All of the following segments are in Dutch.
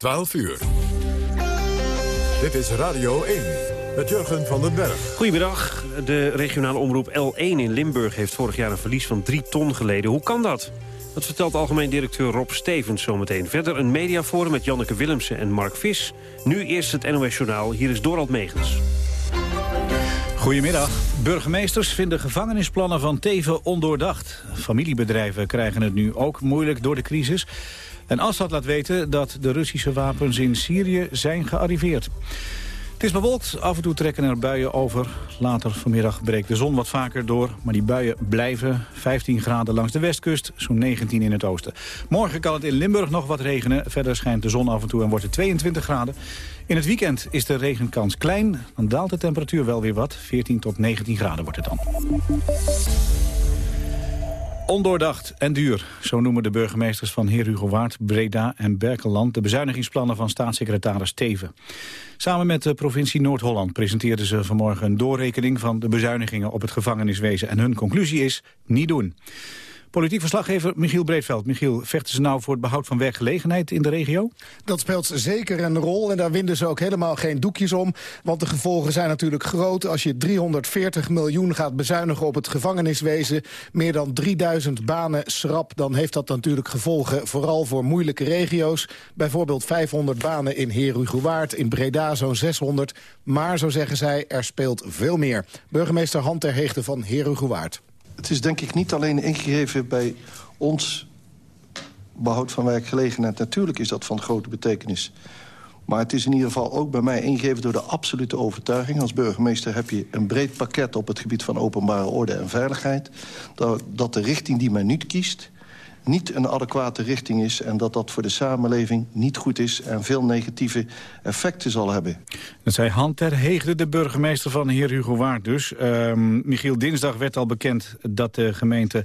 12 uur. Dit is Radio 1 met Jurgen van den Berg. Goedemiddag. De regionale omroep L1 in Limburg heeft vorig jaar een verlies van 3 ton geleden. Hoe kan dat? Dat vertelt algemeen directeur Rob Stevens zometeen. Verder een mediaforum met Janneke Willemsen en Mark Vis. Nu eerst het NOS Journaal. Hier is Dorald Megens. Goedemiddag. Burgemeesters vinden gevangenisplannen van Teven ondoordacht. Familiebedrijven krijgen het nu ook moeilijk door de crisis. En Assad laat weten dat de Russische wapens in Syrië zijn gearriveerd. Het is bewolkt, af en toe trekken er buien over. Later vanmiddag breekt de zon wat vaker door, maar die buien blijven. 15 graden langs de westkust, zo'n 19 in het oosten. Morgen kan het in Limburg nog wat regenen. Verder schijnt de zon af en toe en wordt het 22 graden. In het weekend is de regenkans klein, dan daalt de temperatuur wel weer wat. 14 tot 19 graden wordt het dan. Ondoordacht en duur, zo noemen de burgemeesters van Heer Hugo Waard, Breda en Berkeland de bezuinigingsplannen van staatssecretaris Teven. Samen met de provincie Noord-Holland presenteerden ze vanmorgen een doorrekening van de bezuinigingen op het gevangeniswezen en hun conclusie is niet doen. Politiek verslaggever Michiel Breedveld. Michiel, vechten ze nou voor het behoud van werkgelegenheid in de regio? Dat speelt zeker een rol en daar winden ze ook helemaal geen doekjes om. Want de gevolgen zijn natuurlijk groot. Als je 340 miljoen gaat bezuinigen op het gevangeniswezen... meer dan 3000 banen schrap, dan heeft dat natuurlijk gevolgen... vooral voor moeilijke regio's. Bijvoorbeeld 500 banen in Herugewaard, in Breda zo'n 600. Maar, zo zeggen zij, er speelt veel meer. Burgemeester Han ter van Herugewaard het is denk ik niet alleen ingegeven bij ons behoud van werkgelegenheid. Natuurlijk is dat van grote betekenis. Maar het is in ieder geval ook bij mij ingegeven door de absolute overtuiging. Als burgemeester heb je een breed pakket op het gebied van openbare orde en veiligheid. Dat, de richting die men nu kiest niet een adequate richting is... en dat dat voor de samenleving niet goed is... en veel negatieve effecten zal hebben. Dat zei Han ter Heegde, de burgemeester van Heer Hugo Waard dus. Uh, Michiel, dinsdag werd al bekend dat de gemeente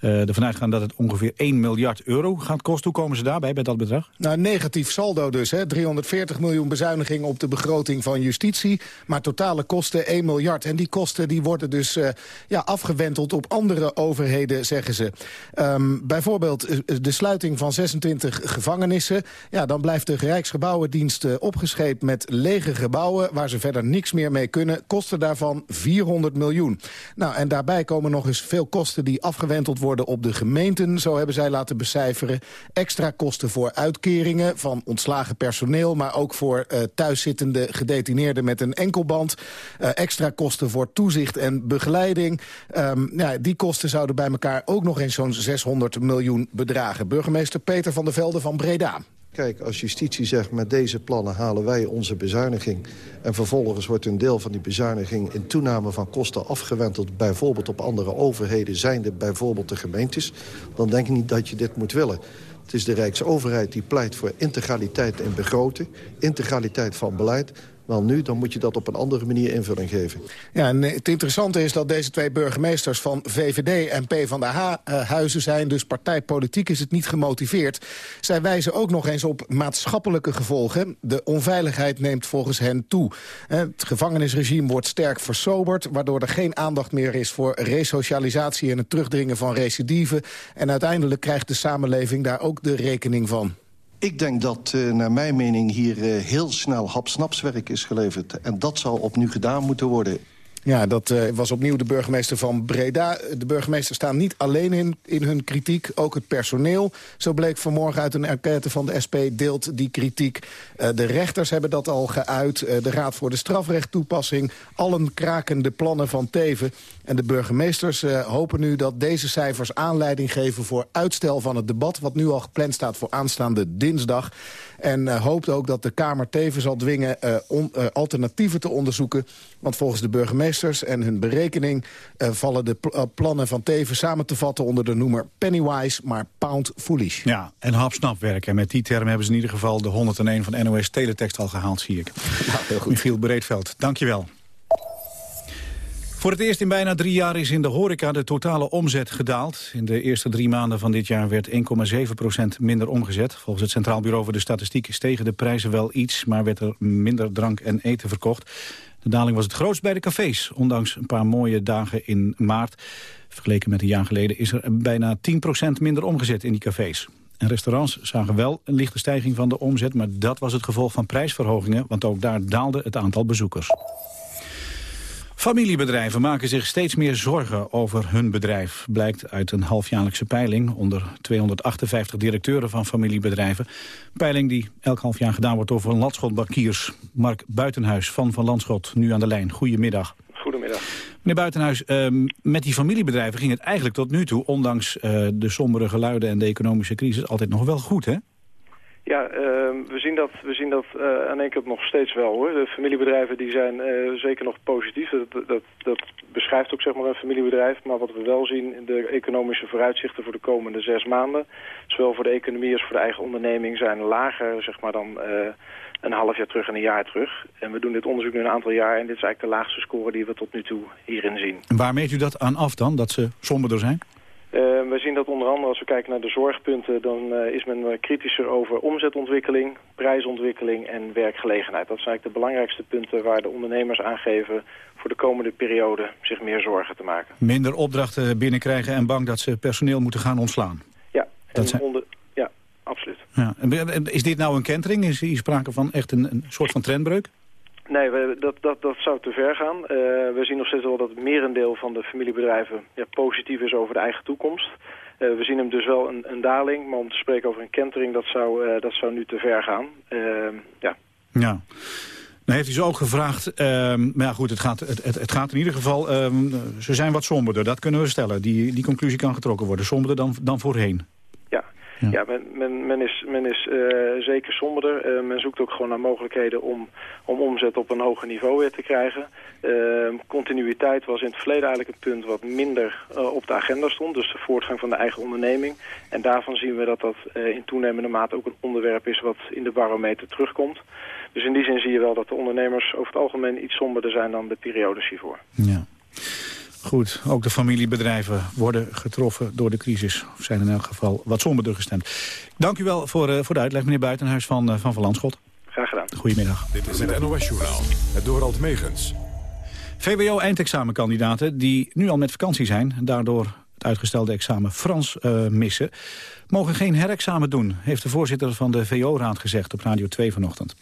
uh, ervan uitgaan dat het ongeveer 1 miljard euro gaat kosten. Hoe komen ze daarbij, bij dat bedrag? Nou, negatief saldo dus. Hè. 340 miljoen bezuiniging op de begroting van justitie. Maar totale kosten 1 miljard. En die kosten die worden dus uh, ja, afgewenteld op andere overheden, zeggen ze. Um, bijvoorbeeld eh, de sluiting van 26 gevangenissen. Ja, dan blijft de Rijksgebouwendienst uh, opgescheept met lege gebouwen... waar ze verder niks meer mee kunnen. Kosten daarvan 400 miljoen. Nou, en daarbij komen nog eens veel kosten die afgewenteld worden op de gemeenten, zo hebben zij laten becijferen. Extra kosten voor uitkeringen van ontslagen personeel... maar ook voor thuiszittende gedetineerden met een enkelband. Extra kosten voor toezicht en begeleiding. Um, ja, die kosten zouden bij elkaar ook nog eens zo'n 600 miljoen bedragen. Burgemeester Peter van der Velde van Breda. Kijk, als justitie zegt met deze plannen halen wij onze bezuiniging... en vervolgens wordt een deel van die bezuiniging in toename van kosten afgewenteld... bijvoorbeeld op andere overheden, zijnde bijvoorbeeld de gemeentes... dan denk ik niet dat je dit moet willen. Het is de Rijksoverheid die pleit voor integraliteit in begroten... integraliteit van beleid wel nu, dan moet je dat op een andere manier invulling geven. Ja, en het interessante is dat deze twee burgemeesters van VVD en PvdA-huizen zijn. Dus partijpolitiek is het niet gemotiveerd. Zij wijzen ook nog eens op maatschappelijke gevolgen. De onveiligheid neemt volgens hen toe. Het gevangenisregime wordt sterk versoberd... waardoor er geen aandacht meer is voor resocialisatie... en het terugdringen van recidive. En uiteindelijk krijgt de samenleving daar ook de rekening van. Ik denk dat, uh, naar mijn mening, hier uh, heel snel hapsnapswerk is geleverd. En dat zou opnieuw gedaan moeten worden. Ja, dat uh, was opnieuw de burgemeester van Breda. De burgemeesters staan niet alleen in, in hun kritiek, ook het personeel. Zo bleek vanmorgen uit een enquête van de SP deelt die kritiek. Uh, de rechters hebben dat al geuit. Uh, de Raad voor de Strafrechttoepassing. Allen kraken de plannen van Teven. En de burgemeesters hopen nu dat deze cijfers aanleiding geven... voor uitstel van het debat, wat nu al gepland staat voor aanstaande dinsdag. En uh, hoopt ook dat de Kamer tevens zal dwingen uh, on, uh, alternatieven te onderzoeken. Want volgens de burgemeesters en hun berekening... vallen de pl plannen van Teven samen te vatten onder de noemer Pennywise... maar Pound Foolish. Ja, en hapsnap werken. En met die term hebben ze in ieder geval de 101 van NOS Teletext al gehaald, zie ik. Ja, heel goed. Michiel Breedveld, dank je wel. Voor het eerst in bijna drie jaar is in de horeca de totale omzet gedaald. In de eerste drie maanden van dit jaar werd 1,7% minder omgezet. Volgens het Centraal Bureau voor de Statistiek stegen de prijzen wel iets... maar werd er minder drank en eten verkocht. De daling was het grootst bij de cafés, ondanks een paar mooie dagen in maart. Vergeleken met een jaar geleden is er bijna 10% minder omgezet in die cafés. en restaurants zagen wel een lichte stijging van de omzet... maar dat was het gevolg van prijsverhogingen, want ook daar daalde het aantal bezoekers. Familiebedrijven maken zich steeds meer zorgen over hun bedrijf. Blijkt uit een halfjaarlijkse peiling onder 258 directeuren van familiebedrijven. Peiling die elk half jaar gedaan wordt door Van Landschot Bankiers. Mark Buitenhuis van Van Landschot, nu aan de lijn. Goedemiddag. Goedemiddag. Meneer Buitenhuis, ehm, met die familiebedrijven ging het eigenlijk tot nu toe... ondanks uh, de sombere geluiden en de economische crisis altijd nog wel goed, hè? Ja, uh, we zien dat, we zien dat uh, aan één kant nog steeds wel hoor. De familiebedrijven die zijn uh, zeker nog positief. Dat, dat, dat beschrijft ook zeg maar een familiebedrijf. Maar wat we wel zien, de economische vooruitzichten voor de komende zes maanden... zowel voor de economie als voor de eigen onderneming zijn lager zeg maar, dan uh, een half jaar terug en een jaar terug. En we doen dit onderzoek nu een aantal jaar en dit is eigenlijk de laagste score die we tot nu toe hierin zien. En waar meet u dat aan af dan, dat ze somberder zijn? Uh, we zien dat onder andere als we kijken naar de zorgpunten... dan uh, is men kritischer over omzetontwikkeling, prijsontwikkeling en werkgelegenheid. Dat zijn eigenlijk de belangrijkste punten waar de ondernemers aangeven... voor de komende periode zich meer zorgen te maken. Minder opdrachten binnenkrijgen en bang dat ze personeel moeten gaan ontslaan. Ja, en zijn... onder... ja absoluut. Ja. Is dit nou een kentering? Is hier sprake van echt een, een soort van trendbreuk? Nee, we, dat, dat, zou te ver gaan. Uh, we zien nog steeds wel dat het merendeel van de familiebedrijven ja, positief is over de eigen toekomst. Uh, we zien hem dus wel een, een, daling, maar om te spreken over een kentering, dat zou, uh, dat zou nu te ver gaan. ja. Ja. Dan heeft u ze ook gevraagd, ehm, maar ja goed, het gaat, het, het, gaat in ieder geval, um, ze zijn wat somberder, dat kunnen we stellen. Die, die conclusie kan getrokken worden, somberder dan, dan voorheen. Ja, ja men, men, men, is, men is uh, zeker somberder. Uh, men zoekt ook gewoon naar mogelijkheden om, om omzet op een hoger niveau weer te krijgen. Uh, continuïteit was in het verleden eigenlijk een punt wat minder op de agenda stond. Dus de voortgang van de eigen onderneming. En daarvan zien we dat dat in toenemende mate ook een onderwerp is wat in de barometer terugkomt. Dus in die zin zie je wel dat de ondernemers over het algemeen iets somberder zijn dan de periodes hiervoor. Ja. Goed, ook de familiebedrijven worden getroffen door de crisis. Of zijn in elk geval wat somberder gestemd. Dank u wel voor, uh, voor de uitleg, meneer Buitenhuis van, uh, van Van Landschot. Graag gedaan. Goedemiddag. Dit is het NOS-journaal, het Dorald Megens. VWO-eindexamenkandidaten die nu al met vakantie zijn... daardoor het uitgestelde examen Frans uh, missen... mogen geen herexamen doen, heeft de voorzitter van de VO-raad gezegd op Radio 2 vanochtend.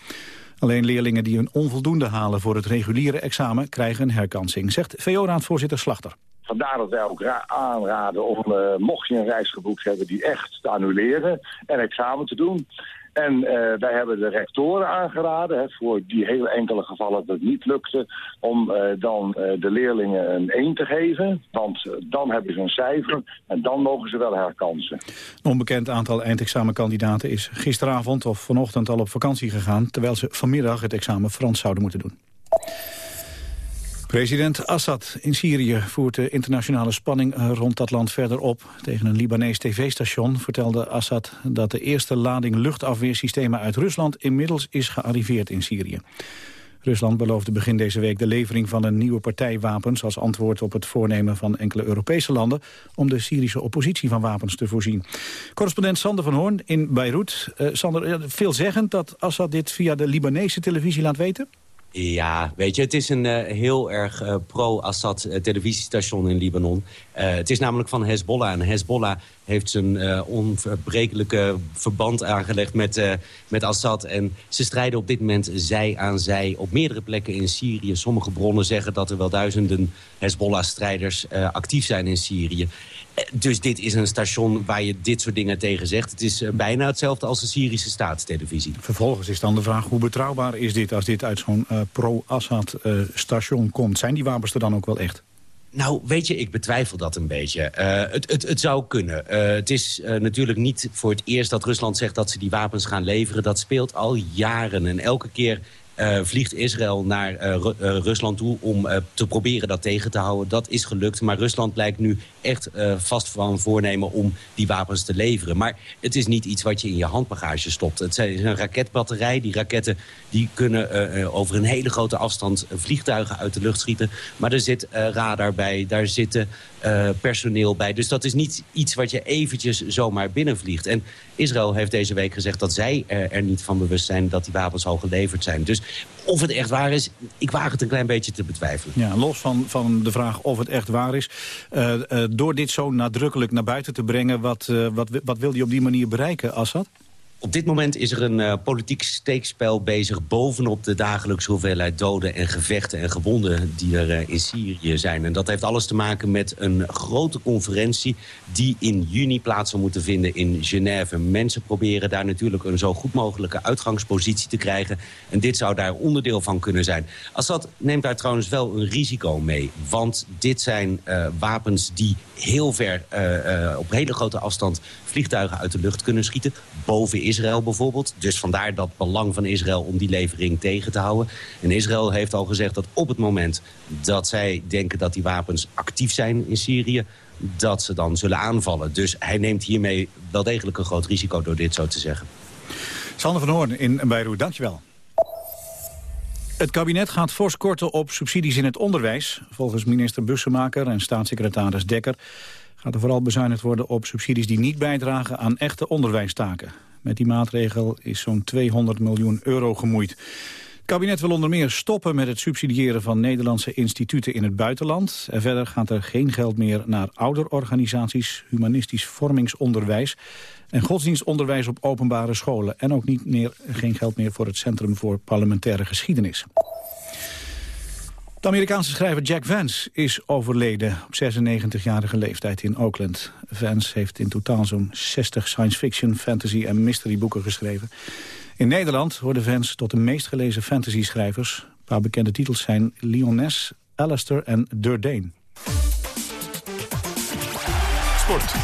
Alleen leerlingen die een onvoldoende halen voor het reguliere examen krijgen een herkansing, zegt VO-raadvoorzitter Slachter. Vandaar dat wij ook aanraden om, uh, mocht je een reis geboekt hebben, die echt te annuleren en examen te doen. En uh, wij hebben de rectoren aangeraden, hè, voor die heel enkele gevallen dat het niet lukte, om uh, dan uh, de leerlingen een 1 te geven. Want dan hebben ze een cijfer en dan mogen ze wel herkansen. Een onbekend aantal eindexamenkandidaten is gisteravond of vanochtend al op vakantie gegaan... terwijl ze vanmiddag het examen Frans zouden moeten doen. President Assad in Syrië voert de internationale spanning rond dat land verder op. Tegen een Libanees tv-station vertelde Assad dat de eerste lading luchtafweersystemen uit Rusland inmiddels is gearriveerd in Syrië. Rusland beloofde begin deze week de levering van een nieuwe partij wapens... als antwoord op het voornemen van enkele Europese landen... om de Syrische oppositie van wapens te voorzien. Correspondent Sander van Hoorn in Beirut. Uh, Sander, veelzeggend dat Assad dit via de Libanese televisie laat weten? Ja, weet je, het is een uh, heel erg uh, pro-Assad uh, televisiestation in Libanon. het is namelijk van Hezbollah. En Hezbollah heeft zijn onverbrekelijke verband aangelegd met, met Assad. En ze strijden op dit moment zij aan zij op meerdere plekken in Syrië. Sommige bronnen zeggen dat er wel duizenden Hezbollah-strijders actief zijn in Syrië. Dus dit is een station waar je dit soort dingen tegen zegt. Het is bijna hetzelfde als de Syrische staatstelevisie. Vervolgens is dan de vraag hoe betrouwbaar is dit... als dit uit zo'n uh, pro-Assad uh, station komt. Zijn die wapens er dan ook wel echt? Nou, weet je, ik betwijfel dat een beetje. Uh, het, het, het zou kunnen. Uh, het is uh, natuurlijk niet voor het eerst dat Rusland zegt dat ze die wapens gaan leveren. Dat speelt al jaren en elke keer vliegt Israël naar Ru uh, Rusland toe om te proberen dat tegen te houden. Dat is gelukt, maar Rusland lijkt nu echt vast van voornemen om die wapens te leveren. Maar het is niet iets wat je in je handbagage stopt. Het is een raketbatterij. Die raketten die kunnen over een hele grote afstand vliegtuigen uit de lucht schieten. Maar er zit radar bij, daar zitten personeel bij. Dus dat is niet iets wat je eventjes zomaar binnenvliegt. En Israël heeft deze week gezegd dat zij er niet van bewust zijn dat die wapens al geleverd zijn. Dus Of het echt waar is, ik waag het een klein beetje te betwijfelen. Ja, los van, van de vraag of het echt waar is. Uh, uh, door dit zo nadrukkelijk naar buiten te brengen... wat, uh, wat, wat wil hij op die manier bereiken, Assad? Op dit moment is er een uh, politiek steekspel bezig... bovenop de dagelijkse hoeveelheid doden en gevechten en gewonden... die er uh, in Syrië zijn. En dat heeft alles te maken met een grote conferentie... die in juni plaats zal moeten vinden in Genève. Mensen proberen daar natuurlijk een zo goed mogelijke uitgangspositie te krijgen. En dit zou daar onderdeel van kunnen zijn. Assad neemt daar trouwens wel een risico mee. Want dit zijn uh, wapens die heel ver, op hele grote afstand... vliegtuigen uit de lucht kunnen schieten, boven Israël bijvoorbeeld. Dus vandaar dat belang van Israël om die levering tegen te houden. En Israël heeft al gezegd dat op het moment dat zij denken dat die wapens actief zijn in Syrië dat ze dan zullen aanvallen. Dus hij neemt hiermee wel degelijk een groot risico door dit zo te zeggen. Sander van Hoorn in Beirut, dankjewel. Het kabinet gaat fors korten op subsidies in het onderwijs. Volgens minister Bussemaker en staatssecretaris Dekker gaat er vooral bezuinigd worden op subsidies die niet bijdragen aan echte onderwijstaken. Met die maatregel is zo'n 200 miljoen euro gemoeid. Het kabinet wil onder meer stoppen met het subsidiëren van Nederlandse instituten in het buitenland. En verder gaat er geen geld meer naar ouderorganisaties, humanistisch vormingsonderwijs en godsdienstonderwijs op openbare scholen. En ook niet meer, geen geld meer voor het Centrum voor Parlementaire Geschiedenis. De Amerikaanse schrijver Jack Vance is overleden op 96-jarige leeftijd in Oakland. Vance heeft in totaal zo'n 60 science fiction, fantasy en mystery boeken geschreven. In Nederland hoorde Vance tot de meest gelezen fantasy-schrijvers. Een paar bekende titels zijn Lyoness, Alistair en Durdane. Sport.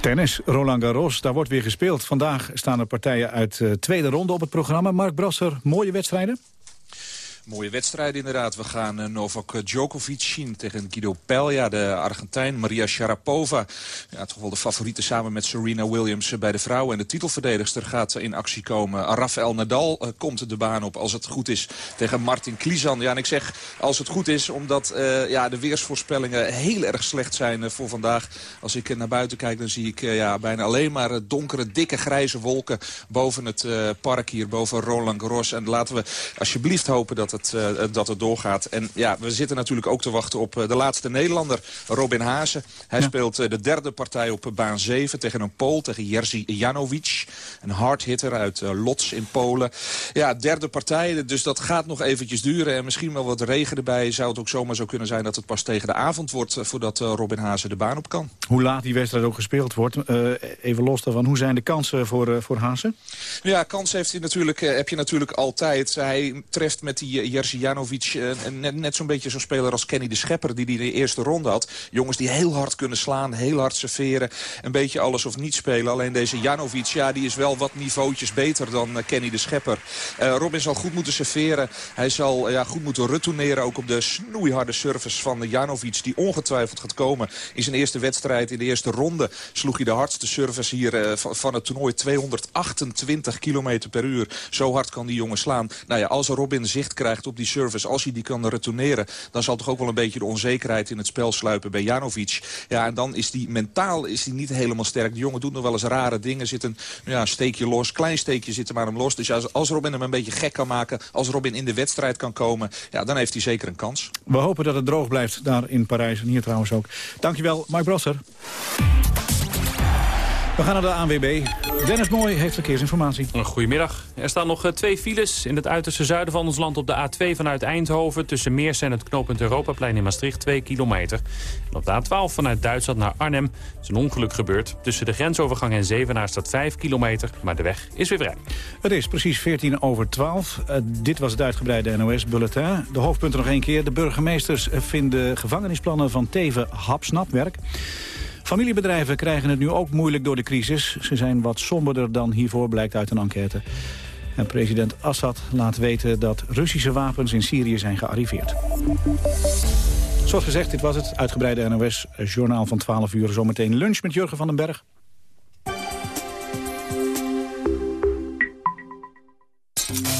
Tennis, Roland Garros, daar wordt weer gespeeld. Vandaag staan er partijen uit de tweede ronde op het programma. Mark Brasser, mooie wedstrijden? Mooie wedstrijden inderdaad. We gaan uh, Novak Djokovic zien tegen Guido Pelja, de Argentijn. Maria Sharapova, ja, toch wel de favoriete samen met Serena Williams bij de vrouwen. En de titelverdedigster gaat in actie komen. Rafael Nadal komt de baan op als het goed is tegen Martin Klizan. Ja, en ik zeg als het goed is omdat ja, de weersvoorspellingen heel erg slecht zijn voor vandaag. Als ik naar buiten kijk dan zie ik ja, bijna alleen maar donkere, dikke, grijze wolken boven het park hier, boven Roland Garros. En laten we alsjeblieft hopen dat het, uh, dat het doorgaat. En ja, we zitten natuurlijk ook te wachten op uh, de laatste Nederlander, Robin Haase. Hij ja. speelt uh, de derde partij op baan 7 tegen een Pool, tegen Jerzy Janowicz. Een hardhitter uit Lots in Polen. Ja, derde partij, dus dat gaat nog eventjes duren. En misschien wel wat regen erbij. Zou het ook zomaar zo kunnen zijn dat het pas tegen de avond wordt... voordat Robin Haase de baan op kan. Hoe laat die wedstrijd ook gespeeld wordt. even los daarvan, hoe zijn de kansen voor, voor Haase? Ja, kansen heeft hij natuurlijk, heb je natuurlijk altijd. Hij treft met die Jerzy Janovic, uh, net, net zo'n beetje zo'n speler als Kenny de Schepper... die die de eerste ronde had. Jongens die heel hard kunnen slaan, heel hard serveren. Een beetje alles of niet spelen. Alleen deze Janovic, ja, die is wel wat niveautjes beter dan uh, Kenny de Schepper. Robin zal goed moeten serveren. Hij zal ja, goed moeten retourneren ook op de snoeiharde service van Janovic... die ongetwijfeld gaat komen in zijn eerste wedstrijd. In de eerste ronde sloeg hij de hardste service hier van het toernooi. 228 km per uur. Zo hard kan die jongen slaan. Nou ja, als Robin zicht krijgt op die service, als hij die kan retourneren... dan zal toch ook wel een beetje de onzekerheid in het spel sluipen bij Janovic. Ja, en dan is die mentaal is die niet helemaal sterk. De jongen doet nog wel eens rare dingen. Zit een ja, steekje los, klein steekje zit er maar hem los. Dus ja, als Robin hem een beetje gek kan maken... als Robin in de wedstrijd kan komen, ja, dan heeft hij zeker een kans. We hopen dat het droog blijft daar in Parijs en hier trouwens ook. Dankjewel, Mark Brasser. We gaan naar de ANWB. Dennis Mooi heeft verkeersinformatie. Goedemiddag. Er staan nog twee files in het uiterste zuiden van ons land op de A2 vanuit Eindhoven... tussen Meers en het knooppunt Europaplein in Maastricht, 2 kilometer. En op de A12 vanuit Duitsland naar Arnhem is een ongeluk gebeurd. Tussen de grensovergang en Zevenaar staat 5 kilometer, maar de weg is weer vrij. Het is precies 14 over 12. Uh, dit was het uitgebreide NOS-bulletin. De hoofdpunten nog één keer. De burgemeesters vinden gevangenisplannen van Teven hapsnapwerk. Familiebedrijven krijgen het nu ook moeilijk door de crisis. Ze zijn wat somberder dan hiervoor, blijkt uit een enquête. En president Assad laat weten dat Russische wapens in Syrië zijn gearriveerd. Zoals gezegd, dit was het uitgebreide NOS-journaal van 12 uur. Zometeen lunch met Jurgen van den Berg.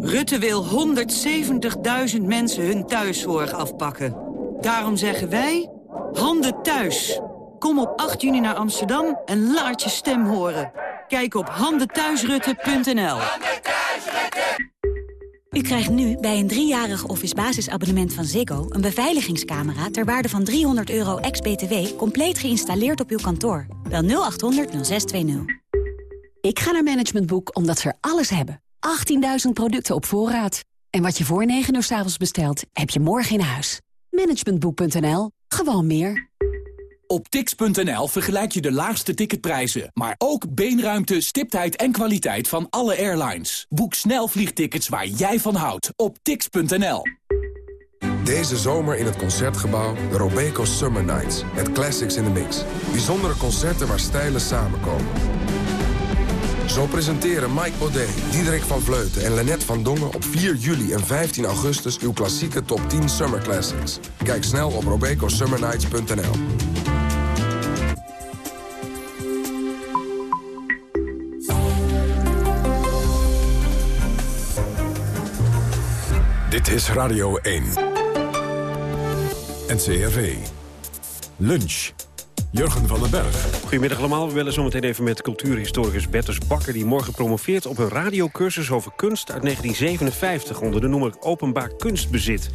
Rutte wil 170.000 mensen hun thuiszorg afpakken. Daarom zeggen wij, handen thuis. Kom op 8 juni naar Amsterdam en laat je stem horen. Kijk op handenthuisrutte.nl. U krijgt nu bij een driejarig office basisabonnement van Ziggo... een beveiligingscamera ter waarde van 300 euro ex-BTW... compleet geïnstalleerd op uw kantoor. Bel 0800 0620. Ik ga naar Management Boek omdat ze er alles hebben. 18.000 producten op voorraad. En wat je voor 9 uur s avonds bestelt, heb je morgen in huis. Managementboek.nl. Gewoon meer. Op tix.nl vergelijk je de laagste ticketprijzen, maar ook beenruimte, stiptheid en kwaliteit van alle airlines. Boek snel vliegtickets waar jij van houdt op tix.nl. Deze zomer in het Concertgebouw de Robeco Summer Nights. Met classics in the mix. Bijzondere concerten waar stijlen samenkomen. Zo presenteren Mike Baudet, Diederik van Vleuten en Lennet van Dongen... op 4 juli en 15 augustus uw klassieke top 10 Summer Classics. Kijk snel op robecosummernights.nl. Dit is Radio 1. NCRV. Lunch. Jurgen van den Berg. Goedemiddag allemaal. We willen zometeen even met cultuurhistoricus Bertus Bakker... die morgen promoveert op een radiocursus over kunst uit 1957... onder de noemer Openbaar Kunstbezit.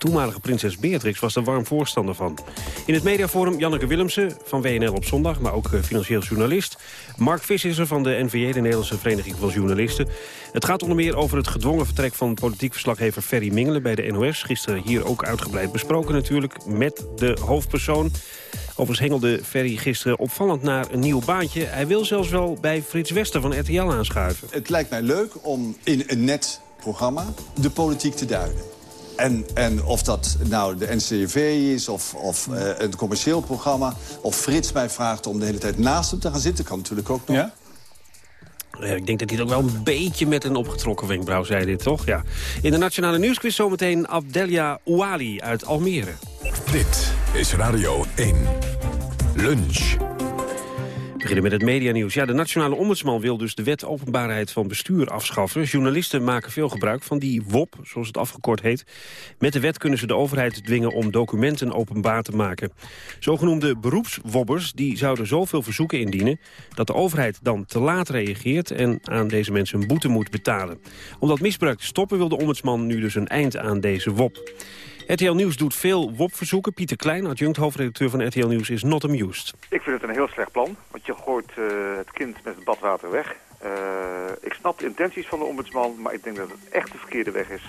Toenmalige prinses Beatrix was er warm voorstander van. In het mediaforum Janneke Willemsen van WNL op zondag... maar ook eh, financieel journalist. Mark Visser van de NVJ, de Nederlandse Vereniging van Journalisten. Het gaat onder meer over het gedwongen vertrek van politiek verslaggever Ferry Mingelen bij de NOS. Gisteren hier ook uitgebreid besproken natuurlijk met de hoofdpersoon... Overigens hengelde Ferry gisteren opvallend naar een nieuw baantje. Hij wil zelfs wel bij Frits Wester van RTL aanschuiven. Het lijkt mij leuk om in een net programma de politiek te duiden. En, en of dat nou de NCV is of, of uh, een commercieel programma... of Frits mij vraagt om de hele tijd naast hem te gaan zitten... kan natuurlijk ook nog. Ja? ik denk dat hij het ook wel een beetje met een opgetrokken wenkbrauw zei dit, toch? Ja. In de Nationale Nieuwsquiz zometeen Abdelia Ouali uit Almere. Dit is Radio 1. Lunch. Beginnen met het medianieuws. Ja, de nationale ombudsman wil dus de wet openbaarheid van bestuur afschaffen. Journalisten maken veel gebruik van die WOP, zoals het afgekort heet. Met de wet kunnen ze de overheid dwingen om documenten openbaar te maken. Zogenoemde beroepswobbers die zouden zoveel verzoeken indienen... dat de overheid dan te laat reageert en aan deze mensen een boete moet betalen. Om dat misbruik te stoppen wil de ombudsman nu dus een eind aan deze WOP. RTL Nieuws doet veel WOP-verzoeken. Pieter Klein, adjunct hoofdredacteur van RTL Nieuws, is not amused. Ik vind het een heel slecht plan, want je gooit uh, het kind met het badwater weg. Uh, ik snap de intenties van de ombudsman, maar ik denk dat het echt de verkeerde weg is.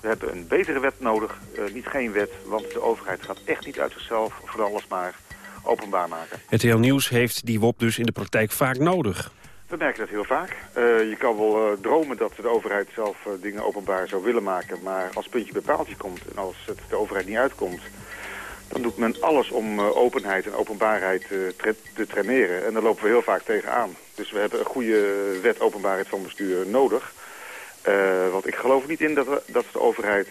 We hebben een betere wet nodig, uh, niet geen wet, want de overheid gaat echt niet uit zichzelf voor alles maar openbaar maken. RTL Nieuws heeft die WOP dus in de praktijk vaak nodig. We merken dat heel vaak. Uh, je kan wel uh, dromen dat de overheid zelf uh, dingen openbaar zou willen maken. Maar als puntje bij paaltje komt en als het de overheid niet uitkomt... dan doet men alles om openheid en openbaarheid te traineren. En daar lopen we heel vaak tegenaan. Dus we hebben een goede wet openbaarheid van bestuur nodig. want ik geloof niet in dat, dat de overheid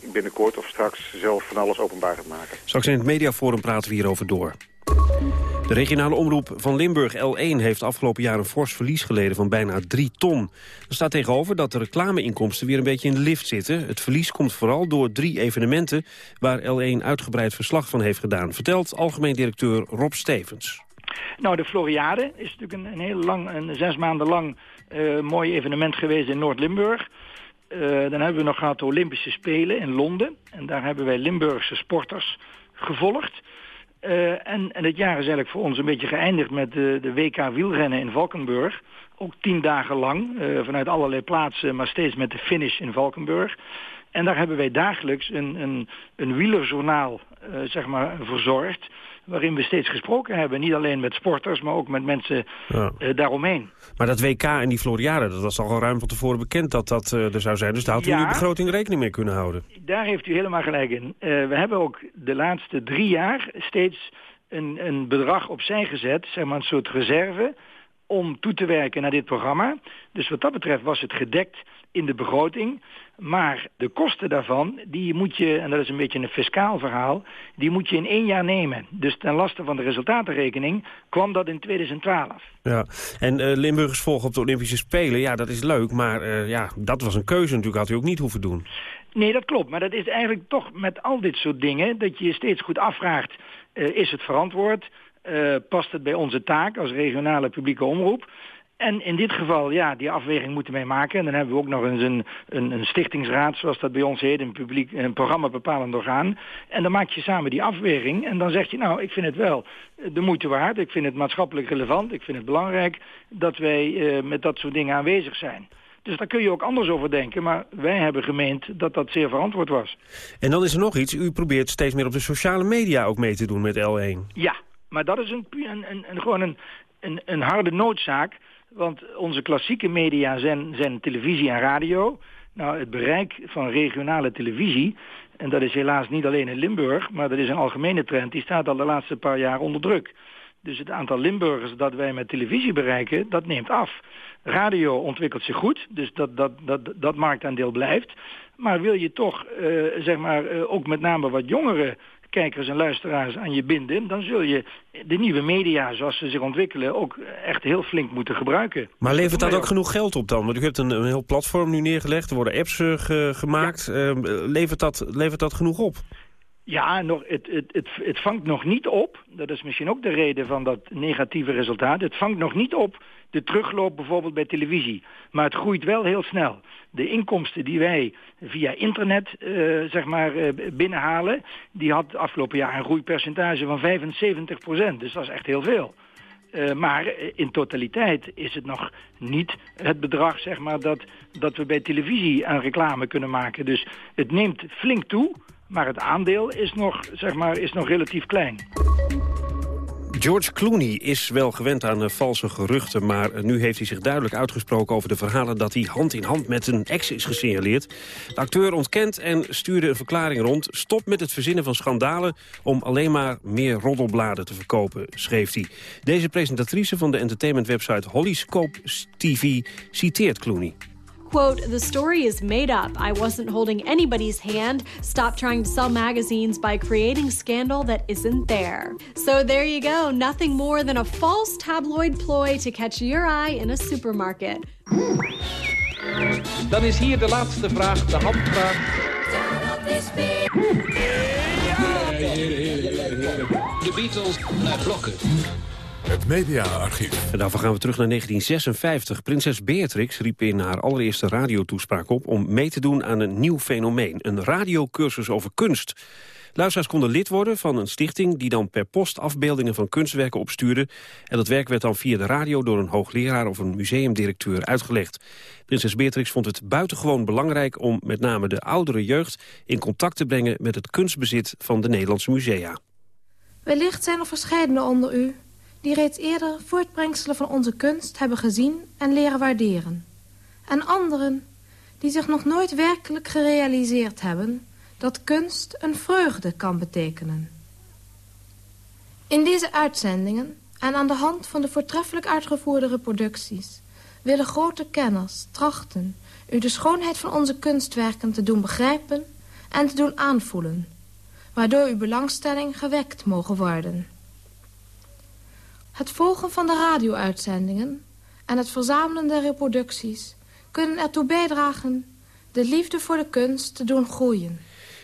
binnenkort of straks zelf van alles openbaar gaat maken. Straks in het mediaforum praten we hierover door. De regionale omroep van Limburg L1 heeft afgelopen jaar een fors verlies geleden van bijna 3 ton. Er staat tegenover dat de reclameinkomsten weer een beetje in de lift zitten. Het verlies komt vooral door drie evenementen waar L1 uitgebreid verslag van heeft gedaan, vertelt algemeen directeur Rob Stevens. Nou, de Floriade is natuurlijk een, een heel lang, een zes maanden lang uh, mooi evenement geweest in Noord-Limburg. Uh, dan hebben we nog gehad de Olympische Spelen in Londen. En daar hebben wij Limburgse sporters gevolgd. Uh, en, en het jaar is eigenlijk voor ons een beetje geëindigd met de, de WK wielrennen in Valkenburg. Ook tien dagen lang, uh, vanuit allerlei plaatsen, maar steeds met de finish in Valkenburg. En daar hebben wij dagelijks een, een, een wielerjournaal uh, zeg maar, verzorgd waarin we steeds gesproken hebben. Niet alleen met sporters, maar ook met mensen Ja. eh, daaromheen. Maar dat WK en die Floriade, dat was al ruim van tevoren bekend dat dat eh, er zou zijn. Dus daar had u in Ja. uw begroting rekening mee kunnen houden. Daar heeft u helemaal gelijk in. Eh, we hebben ook de laatste drie jaar steeds een, een bedrag opzij gezet, zeg maar een soort reserve, om toe te werken naar dit programma. Dus wat dat betreft was het gedekt in de begroting. Maar de kosten daarvan, die moet je, en dat is een beetje een fiscaal verhaal, die moet je in één jaar nemen. Dus ten laste van de resultatenrekening kwam dat in 2012. Ja. En eh, Limburgers volgen op de Olympische Spelen, ja, dat is leuk. Maar eh, ja, dat was een keuze natuurlijk, had u ook niet hoeven doen. Nee, dat klopt. Maar dat is eigenlijk toch met al dit soort dingen... dat je je steeds goed afvraagt, eh, is het verantwoord? Past het bij onze taak als regionale publieke omroep? En in dit geval, ja, die afweging moeten wij maken. En dan hebben we ook nog eens een, een, een stichtingsraad, zoals dat bij ons heet... een, publiek, een programma bepalend orgaan. En dan maak je samen die afweging. En dan zeg je, nou, ik vind het wel de moeite waard. Ik vind het maatschappelijk relevant. Ik vind het belangrijk dat wij eh, met dat soort dingen aanwezig zijn. Dus daar kun je ook anders over denken. Maar wij hebben gemeend dat dat zeer verantwoord was. En dan is er nog iets, u probeert steeds meer op de sociale media ook mee te doen met L1. Ja, maar dat is een, een, een- gewoon een, een, een harde noodzaak. Want onze klassieke media zijn, zijn televisie en radio. Nou, het bereik van regionale televisie... en dat is helaas niet alleen in Limburg... maar dat is een algemene trend... die staat al de laatste paar jaar onder druk. Dus het aantal Limburgers dat wij met televisie bereiken, dat neemt af. Radio ontwikkelt zich goed, dus dat, dat, dat, dat marktaandeel blijft. Maar wil je toch, eh, zeg maar, eh, ook met name wat jongere kijkers en luisteraars aan je binden... dan zul je de nieuwe media, zoals ze zich ontwikkelen... ook echt heel flink moeten gebruiken. Maar levert dat ook genoeg geld op dan? Want u hebt een, een heel platform nu neergelegd, er worden apps eh, ge- gemaakt. Eh, levert, dat, levert dat genoeg op? Ja, nog, het, het, het, het vangt nog niet op. Dat is misschien ook de reden van dat negatieve resultaat. Het vangt nog niet op de terugloop bijvoorbeeld bij televisie. Maar het groeit wel heel snel. De inkomsten die wij via internet eh, zeg maar, eh, binnenhalen... die had afgelopen jaar een groeipercentage van 75% Dus dat is echt heel veel. Eh, maar in totaliteit is het nog niet het bedrag zeg maar, dat, dat we bij televisie aan reclame kunnen maken. Dus het neemt flink toe, maar het aandeel is nog, zeg maar, is nog relatief klein. George Clooney is wel gewend aan eh, valse geruchten... maar eh, nu heeft hij zich duidelijk uitgesproken over de verhalen... dat hij hand in hand met een ex is gesignaleerd. De acteur ontkent en stuurde een verklaring rond. Stop met het verzinnen van schandalen... om alleen maar meer roddelbladen te verkopen, schreef hij. Deze presentatrice van de entertainmentwebsite Hollyscope TV citeert Clooney. Quote, the story is made up. I wasn't holding anybody's hand. Stop trying to sell magazines by creating scandal that isn't there. So there you go. Nothing more than a false tabloid ploy to catch your eye in a supermarket. Dan is hier de laatste vraag, de handvraag. De Beatles naar blokken. Het mediaarchief. En daarvoor gaan we terug naar 1956. Prinses Beatrix riep in haar allereerste radiotoespraak op... om mee te doen aan een nieuw fenomeen. Een radiocursus over kunst. Luisteraars konden lid worden van een stichting... die dan per post afbeeldingen van kunstwerken opstuurde. En dat werk werd dan via de radio door een hoogleraar... of een museumdirecteur uitgelegd. Prinses Beatrix vond het buitengewoon belangrijk... om met name de oudere jeugd in contact te brengen... met het kunstbezit van de Nederlandse musea. Wellicht zijn er verscheidene onder u die reeds eerder voortbrengselen van onze kunst hebben gezien en leren waarderen. En anderen die zich nog nooit werkelijk gerealiseerd hebben dat kunst een vreugde kan betekenen. In deze uitzendingen en aan de hand van de voortreffelijk uitgevoerde reproducties willen grote kenners trachten u de schoonheid van onze kunstwerken te doen begrijpen en te doen aanvoelen, waardoor uw belangstelling gewekt mogen worden. Het volgen van de radio-uitzendingen en het verzamelen der reproducties kunnen ertoe bijdragen de liefde voor de kunst te doen groeien.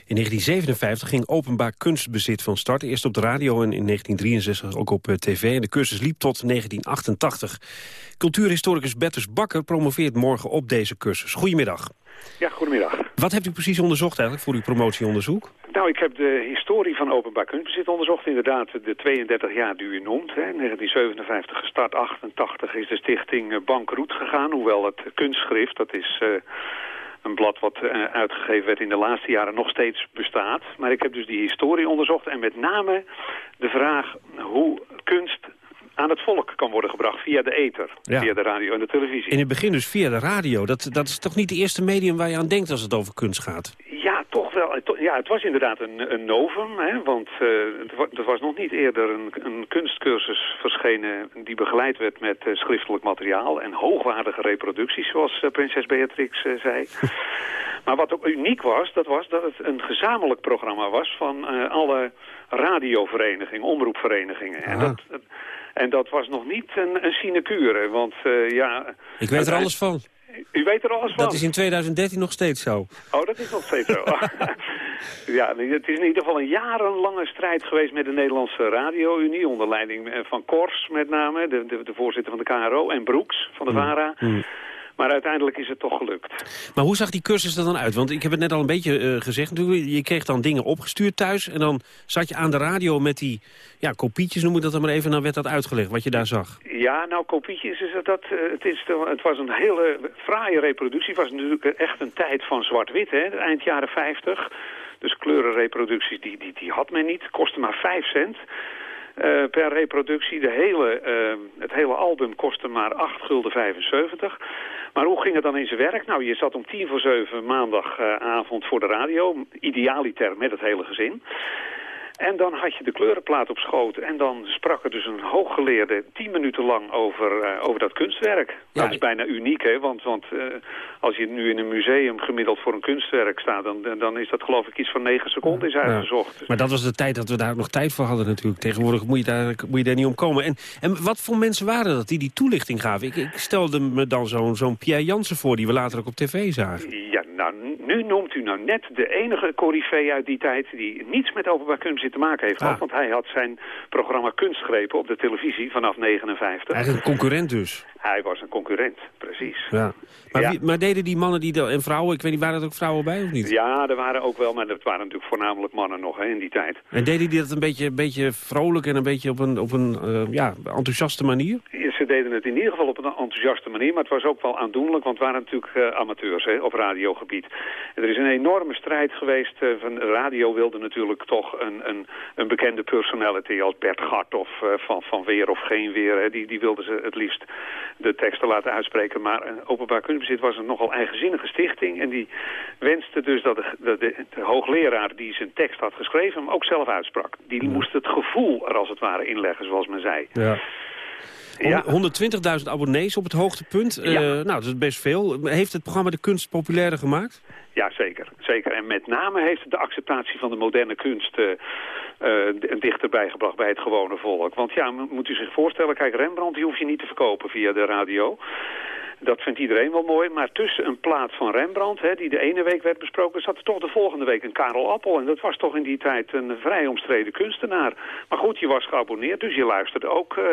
In 1957 ging openbaar kunstbezit van start. Eerst op de radio en in 1963 ook op eh, tv. En de cursus liep tot 1988. Cultuurhistoricus Bertus Bakker promoveert morgen op deze cursus. Goedemiddag. Ja, goedemiddag. Wat hebt u precies onderzocht eigenlijk voor uw promotieonderzoek? Nou, ik heb de historie van openbaar kunstbezit onderzocht. Inderdaad, de 32 jaar die u noemt. Hè. 1957 gestart, 88 is de stichting eh, bankroet gegaan. Hoewel het kunstschrift, dat is... Uh, een blad wat eh, uitgegeven werd in de laatste jaren nog steeds bestaat. Maar ik heb dus die historie onderzocht en met name de vraag hoe kunst aan het volk kan worden gebracht via de ether, Ja. via de radio en de televisie. In het begin dus via de radio. Dat, dat is toch niet de eerste medium waar je aan denkt als het over kunst gaat? Ja. Het- Ja, het was inderdaad een, een novum, hè, want eh, het er was nog niet eerder een, een kunstcursus verschenen die begeleid werd met eh, schriftelijk materiaal en hoogwaardige reproducties, zoals eh, prinses Beatrix zei. maar wat ook uniek was, dat was dat het een gezamenlijk programma was van alle radioverenigingen, omroepverenigingen. En, dat, en dat was nog niet een, een sinecure, want ja... Ik weet er alles van. U weet er alles van? Dat is in 2013 nog steeds zo. Oh, dat is nog steeds zo. ja, het is in ieder geval een jarenlange strijd geweest met de Nederlandse Radio-Unie... onder leiding van Kors met name, de, de, de voorzitter van de KRO... en Broeks van de VARA. Hmm. Maar uiteindelijk is het toch gelukt. Maar hoe zag die cursus er dan uit? Want ik heb het net al een beetje eh, gezegd. Je kreeg dan dingen opgestuurd thuis. En dan zat je aan de radio met die ja, kopietjes, noem ik dat dan maar even. En dan werd dat uitgelegd, wat je daar zag. Ja, nou, kopietjes is dat. eh, het, is, het was een hele fraaie reproductie. Het was natuurlijk echt een tijd van zwart-wit, hè, eind jaren 50. Dus kleurenreproducties, die, die, die had men niet. Kostte maar 5 cent. eh, per reproductie. De hele, het hele album kostte maar 8 gulden 75. Maar hoe ging het dan in zijn werk? Nou, je zat om tien voor zeven maandagavond voor de radio. Idealiter met het hele gezin. En dan had je de kleurenplaat op schoot. En dan sprak er dus een hooggeleerde tien minuten lang over, eh, over dat kunstwerk. dat is bijna uniek, hè? Want, want eh, als je nu in een museum gemiddeld voor een kunstwerk staat... dan, dan is dat geloof ik iets van negen seconden is uitgezocht. Maar dat was de tijd dat we daar nog tijd voor hadden natuurlijk. Tegenwoordig moet je daar, moet je daar niet om komen. En, en wat voor mensen waren dat die die toelichting gaven? Ik, ik stelde me dan zo'n zo'n Pierre Jansen voor... die we later ook op tv zagen. Ja, nou, nu noemt u nou net de enige coryfee uit die tijd... die niets met openbaar kunst te maken heeft gehad. Want hij had zijn programma Kunstgrepen op de televisie vanaf 59. Eigenlijk een concurrent dus. Hij was een concurrent, precies. Ja. Maar, Ja. Wie, maar deden die mannen die en vrouwen, ik weet niet, waren er ook vrouwen bij of niet? Ja, er waren ook wel, maar dat waren natuurlijk voornamelijk mannen nog hè, in die tijd. En deden die dat een beetje, een beetje vrolijk en een beetje op een, op een eh, ja, enthousiaste manier? Ze deden het in ieder geval op een enthousiaste manier, maar het was ook wel aandoenlijk, want het waren natuurlijk eh, amateurs hè, op radiogebied. En er is een enorme strijd geweest. eh, van radio wilde natuurlijk toch een, een, een bekende personality als Bert Gart of eh, van, van Weer of Geen Weer. Hè, die, die wilden ze het liefst de teksten laten uitspreken. Maar eh, Openbaar Kunstbezit was een nogal eigenzinnige stichting en die wenste dus dat de, de, de, de hoogleraar die zijn tekst had geschreven hem ook zelf uitsprak. Die moest het gevoel er als het ware inleggen, zoals men zei. Ja. Ja. 120.000 abonnees op het hoogtepunt. Eh, nou, dat is best veel. Heeft het programma de kunst populairder gemaakt? Ja, zeker. zeker. En met name heeft het de acceptatie van de moderne kunst eh, d- dichterbij gebracht bij het gewone volk. Want ja, moet u zich voorstellen, kijk, Rembrandt die hoef je niet te verkopen via de radio. Dat vindt iedereen wel mooi, maar tussen een plaat van Rembrandt, hè, die de ene week werd besproken, zat er toch de volgende week een Karel Appel. En dat was toch in die tijd een vrij omstreden kunstenaar. Maar goed, je was geabonneerd, dus je luisterde ook eh,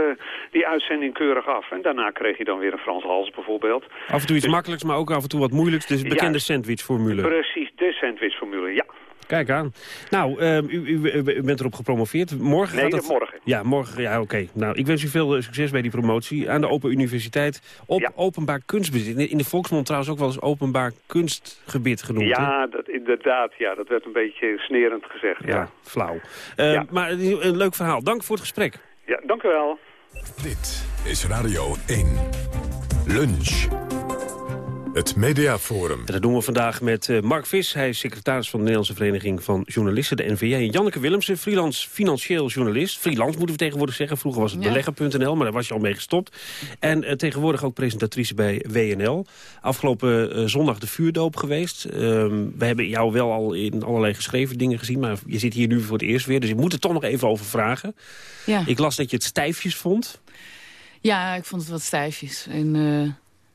die uitzending keurig af. En daarna kreeg je dan weer een Frans Hals bijvoorbeeld. Af en toe iets makkelijks, maar ook af en toe wat moeilijks. Dus de bekende sandwichformule. Precies, de sandwichformule, ja. Kijk aan. Nou, ehm, u, u, u bent erop gepromoveerd. Morgen Nee, gaat het... morgen. Ja, morgen. Ja, oké. Nou, ik wens u veel eh, succes bij die promotie aan de Open Universiteit op openbaar kunstbezit. In- de volksmond trouwens ook wel eens openbaar kunstgebied genoemd. hè? Ja, dat, inderdaad. Ja, dat werd een beetje snerend gezegd. Ja, Ja, flauw. Eh, Maar het is een leuk verhaal. Dank voor het gesprek. ja dank u wel. Dit is Radio 1. Lunch. Het Mediaforum. En dat doen we vandaag met eh, Mark Vis. Hij is secretaris van de Nederlandse Vereniging van Journalisten, de NVJ. En Janneke Willemsen, freelance financieel journalist. Freelance moeten we tegenwoordig zeggen. Vroeger was het Ja. belegger.nl, maar daar was je al mee gestopt. En eh, tegenwoordig ook presentatrice bij WNL. Afgelopen eh, zondag de vuurdoop geweest. Ehm, we hebben jou wel al in allerlei geschreven dingen gezien... maar je zit hier nu voor het eerst weer, dus ik moet er toch nog even over vragen. Ja. Ik las dat je het stijfjes vond. Ja, ik vond het wat stijfjes. En eh,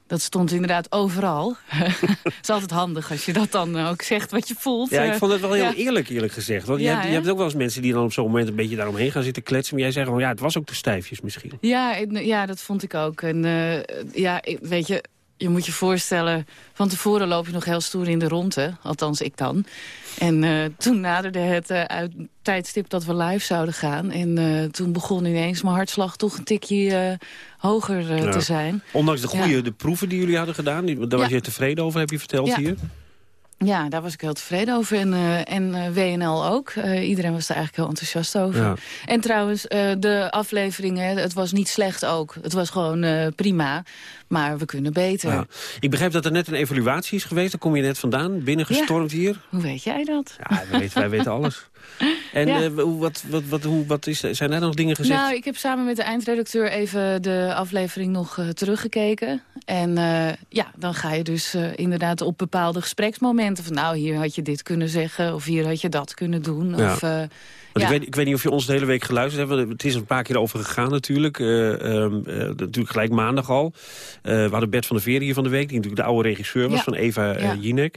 dat stond inderdaad overal. Het is altijd handig als je dat dan ook zegt wat je voelt. Ja, ik Eh, vond het wel heel ja. eerlijk, eerlijk gezegd. Want je, hebt, je hebt ook wel eens mensen die dan op zo'n moment een beetje daaromheen gaan zitten kletsen. Maar jij zegt gewoon, ja, het was ook de stijfjes misschien. Ja, ja, dat vond ik ook. En eh, ja, weet je, je moet je voorstellen... van tevoren loop je nog heel stoer in de ronde. Althans, ik dan. En eh, toen naderde het eh, uit tijdstip dat we live zouden gaan. En eh, toen begon ineens mijn hartslag toch een tikje hoger te zijn. Ondanks de goede Ja. de proeven die jullie hadden gedaan, daar was Ja. je tevreden over, heb je verteld Ja. hier. Ja, daar was ik heel tevreden over. En, eh, en WNL ook. Iedereen was er eigenlijk heel enthousiast over. Ja. En trouwens, de afleveringen, het was niet slecht ook. Het was gewoon prima. Maar we kunnen beter. Ja. Ik begrijp dat er net een evaluatie is geweest. Daar kom je net vandaan, binnengestormd hier. Hoe weet jij dat? Ja, wij weten, wij weten alles. En Ja. eh, wat, wat, wat, hoe, wat is, zijn er nog dingen gezegd? Nou, ik heb samen met de eindredacteur even de aflevering nog eh, teruggekeken. En eh, ja, dan ga je dus inderdaad op bepaalde gespreksmomenten... van nou, hier had je dit kunnen zeggen of hier had je dat kunnen doen. Ja. Of, Want ja. ik, weet, ik weet niet of je ons de hele week geluisterd hebt. Het is een paar keer over gegaan natuurlijk. Eh, ehm, eh, natuurlijk gelijk maandag al. Eh, we hadden Bert van der Veer hier van de week. Die natuurlijk de oude regisseur was Ja. van Eva Ja. Jinek.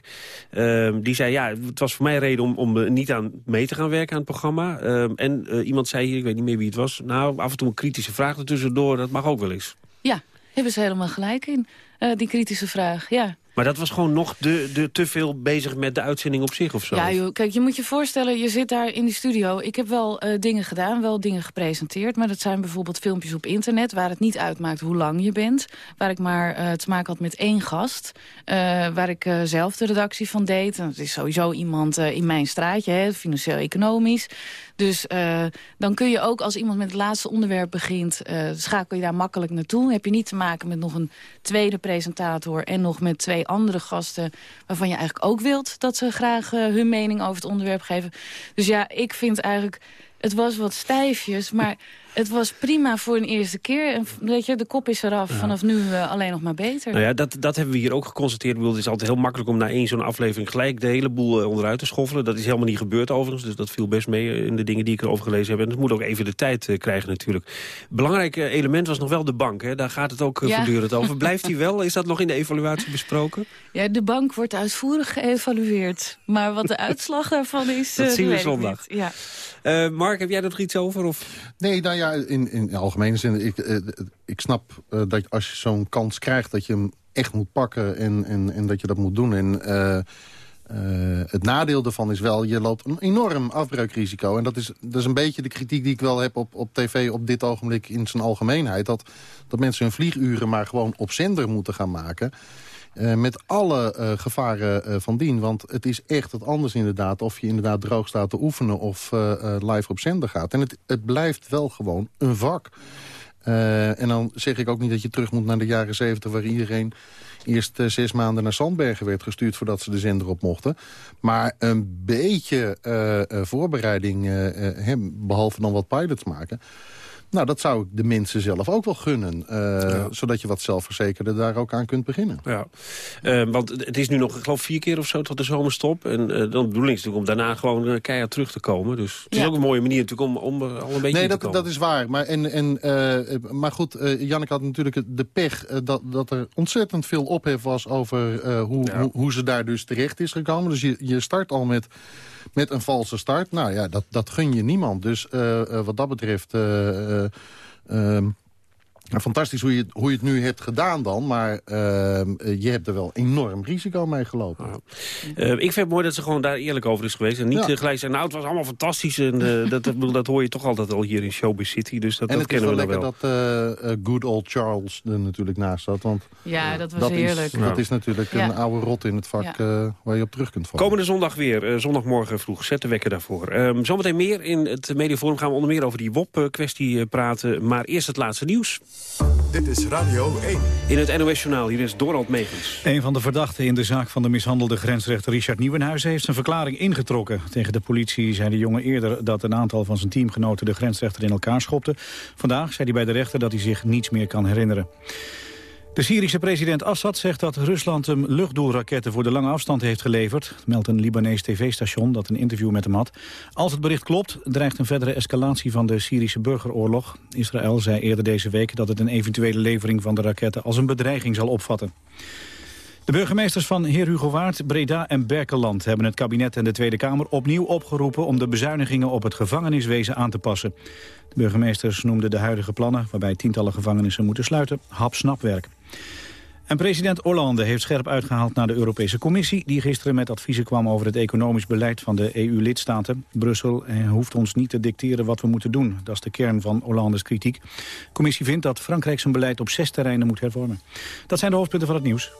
Ehm, die zei, ja, het was voor mij een reden om, om niet aan mee te gaan werken aan het programma. Ehm, en iemand zei hier, ik weet niet meer wie het was. Nou, af en toe een kritische vraag ertussendoor. Dat mag ook wel eens. ja, hebben ze helemaal gelijk in. die kritische vraag, ja. Maar dat was gewoon nog de, de, te veel bezig met de uitzending op zich of zo. Ja, joh, kijk, je moet je voorstellen, je zit daar in die studio. Ik heb wel eh, dingen gedaan, wel dingen gepresenteerd. Maar dat zijn bijvoorbeeld filmpjes op internet... waar het niet uitmaakt hoe lang je bent. Waar ik maar eh, te maken had met één gast. eh, waar ik zelf de redactie van deed. En het is sowieso iemand in mijn straatje, financieel-economisch. Dus eh, dan kun je ook als iemand met het laatste onderwerp begint... eh, schakel je daar makkelijk naartoe. Heb je niet te maken met nog een tweede presentator... en nog met twee andere gasten waarvan je eigenlijk ook wilt... dat ze graag eh, hun mening over het onderwerp geven. Dus ja, ik vind eigenlijk... Het was wat stijfjes, maar het was prima voor een eerste keer. En weet je, de kop is eraf. Vanaf nu eh, alleen nog maar beter. Nou ja, dat, dat hebben we hier ook geconstateerd. Ik bedoel, het is altijd heel makkelijk om na één zo'n aflevering... gelijk de hele boel eh, onderuit te schoffelen. Dat is helemaal niet gebeurd overigens. Dus dat viel best mee eh, in de dingen die ik erover gelezen heb. En het moet ook even de tijd krijgen natuurlijk. Belangrijk element was nog wel de bank. Hè? Daar gaat het ook Ja. voortdurend over. Blijft die wel? Is dat nog in de evaluatie besproken? Ja, de bank wordt uitvoerig geëvalueerd. Maar wat de uitslag daarvan is, Dat eh, zien we zondag. Ja. Eh, Mark, heb jij er nog iets over? Of? Nee, nou ja, in, in algemene zin, ik, eh, ik snap eh, dat als je zo'n kans krijgt... dat je hem echt moet pakken en, en, en dat je dat moet doen. En eh, het nadeel daarvan is wel, je loopt een enorm afbreukrisico. En dat is, dat is een beetje de kritiek die ik wel heb op, op tv op dit ogenblik in zijn algemeenheid. Dat, dat mensen hun vlieguren maar gewoon op zender moeten gaan maken... Eh, met alle eh, gevaren eh, van dien. Want het is echt wat anders inderdaad... of je inderdaad droog staat te oefenen of live op zender gaat. En het, het blijft wel gewoon een vak. En dan zeg ik ook niet dat je terug moet naar de jaren zeventig... waar iedereen eerst zes maanden naar Sandbergen werd gestuurd... voordat ze de zender op mochten. Maar een beetje voorbereiding, eh, eh, behalve dan wat pilots maken... Nou, dat zou ik de mensen zelf ook wel gunnen. eh, Zodat je wat zelfverzekerder daar ook aan kunt beginnen. Ja, Eh, want het is nu nog, ik geloof, vier keer of zo tot de zomerstop. En eh, dan de bedoeling is natuurlijk om daarna gewoon keihard terug te komen. Dus het is Ja. ook een mooie manier natuurlijk om, om al een beetje Nee, in te dat, komen. dat is waar. Maar, en, en, eh, maar goed, eh Janneke had natuurlijk de pech... dat, dat er ontzettend veel ophef was over eh, hoe, hoe, hoe ze daar dus terecht is gekomen. Dus je, je start al met, met een valse start. Nou ja, dat, dat gun je niemand. Dus eh, eh, wat dat betreft... eh, eh, ehm, nou, fantastisch hoe je, het- hoe je het nu hebt gedaan dan. Maar ehm, eh, je hebt er wel enorm risico mee gelopen. Eh, ik vind het mooi dat ze gewoon daar eerlijk over is geweest. En niet Ja. eh, gelijk zeggen, nou, het was allemaal fantastisch. En, eh, dat, dat, hoor je toch altijd al hier in Showbiz City. Dus dat, en dat het is kennen wel we lekker wel. dat eh, eh, good old Charles er natuurlijk naast zat. Want Ja, dat was dat heerlijk. Is, dat is natuurlijk Ja. een oude rot in het vak Ja. eh, waar je op terug kunt vallen. Komende zondag weer, eh, zondagmorgen vroeg. Zet de wekker daarvoor. Ehm, zometeen meer in het mediaforum gaan we onder meer over die WOP-kwestie eh, praten. Maar eerst het laatste nieuws. Dit is Radio 1. In het NOS-journaal, hier is Dorald Megens. Een van de verdachten in de zaak van de mishandelde grensrechter Richard Nieuwenhuizen heeft zijn verklaring ingetrokken. Tegen de politie zei de jongen eerder dat een aantal van zijn teamgenoten de grensrechter in elkaar schopte. Vandaag zei hij bij de rechter dat hij zich niets meer kan herinneren. De Syrische president Assad zegt dat Rusland hem luchtdoelraketten voor de lange afstand heeft geleverd. Meldt een Libanees tv-station dat een interview met hem had. Als het bericht klopt, dreigt een verdere escalatie van de Syrische burgeroorlog. Israël zei eerder deze week dat het een eventuele levering van de raketten als een bedreiging zal opvatten. De burgemeesters van Heer Hugo Waard, Breda en Berkeland hebben het kabinet en de Tweede Kamer opnieuw opgeroepen om de bezuinigingen op het gevangeniswezen aan te passen. De burgemeesters noemden de huidige plannen, waarbij tientallen gevangenissen moeten sluiten, hapsnapwerk. En president Hollande heeft scherp uitgehaald naar de Europese Commissie... die gisteren met adviezen kwam over het economisch beleid van de EU-lidstaten. Brussel eh, hoeft ons niet te dicteren wat we moeten doen. Dat is de kern van Hollandes kritiek. De Commissie vindt dat Frankrijk zijn beleid op zes terreinen moet hervormen. Dat zijn de hoofdpunten van het nieuws.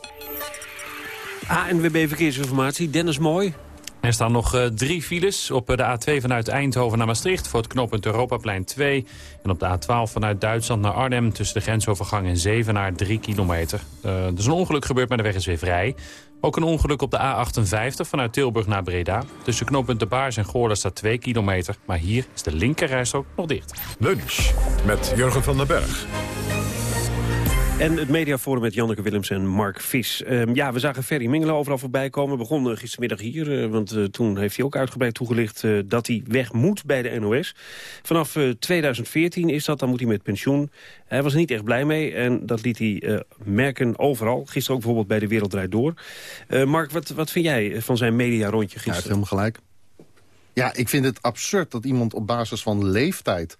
ANWB Verkeersinformatie, Dennis Mooi. Er staan nog uh, drie files op de A2 vanuit Eindhoven naar Maastricht... voor het knooppunt Europaplein 2. En op de A12 vanuit Duitsland naar Arnhem... tussen de grensovergang en Zevenaar 3 kilometer. Uh, er is een ongeluk gebeurd, maar de weg is weer vrij. Ook een ongeluk op de A58 vanuit Tilburg naar Breda. Tussen knooppunt De Baars en Goorlen staat 2 kilometer. Maar hier is de linkerrijstrook nog dicht. Lunch met Jurgen van den Berg. En het mediaforum met Janneke Willems en Mark Vis. Uh, ja, we zagen Ferry Mingelen overal voorbij komen. Begon gistermiddag hier, uh, want uh, toen heeft hij ook uitgebreid toegelicht... Eh, dat hij weg moet bij de NOS. Vanaf 2014 is dat, dan moet hij met pensioen. Hij was er niet echt blij mee en dat liet hij merken overal. Gisteren ook bijvoorbeeld bij De Wereld Draait Door. Mark, wat, wat vind jij van zijn media-rondje gisteren? Ja, helemaal gelijk. Ja, ik vind het absurd dat iemand op basis van leeftijd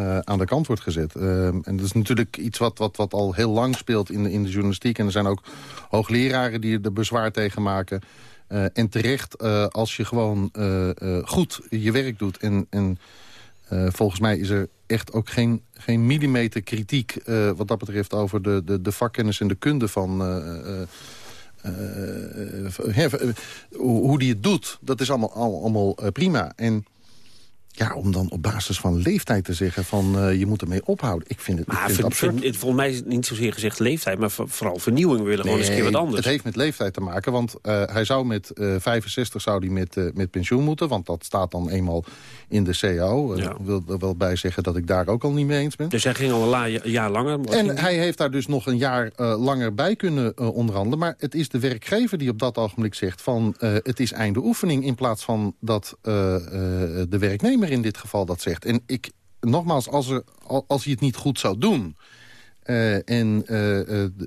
uh, aan de kant wordt gezet. Uh, en dat is natuurlijk iets wat, wat, wat al heel lang speelt in de, in de journalistiek. En er zijn ook hoogleraren die er bezwaar tegen maken. Uh, en terecht, als je gewoon goed je werk doet... en, en volgens mij is er echt ook geen, geen millimeter kritiek... wat dat betreft over de, de, de vakkennis en de kunde van... hoe die het doet, dat is allemaal, allemaal prima. En ja, om dan op basis van leeftijd te zeggen van uh, je moet ermee ophouden. Ik vind het, maar ik vind volgens mij is het niet zozeer gezegd leeftijd, maar vooral vernieuwing. We willen nee, gewoon eens een keer wat anders. Het heeft met leeftijd te maken, want uh, hij zou met uh, 65 zou hij met, met pensioen moeten. Want dat staat dan eenmaal in de CAO. Ja. Ik wil er wel bij zeggen dat ik daar ook al niet mee eens ben. Dus hij ging al een jaar langer? En hij heeft daar dus nog een jaar langer bij kunnen onderhandelen. Maar het is de werkgever die op dat ogenblik zegt van het is einde oefening... in plaats van dat de werknemer in dit geval dat zegt. En ik, nogmaals, als, er, als hij het niet goed zou doen... Uh, en uh,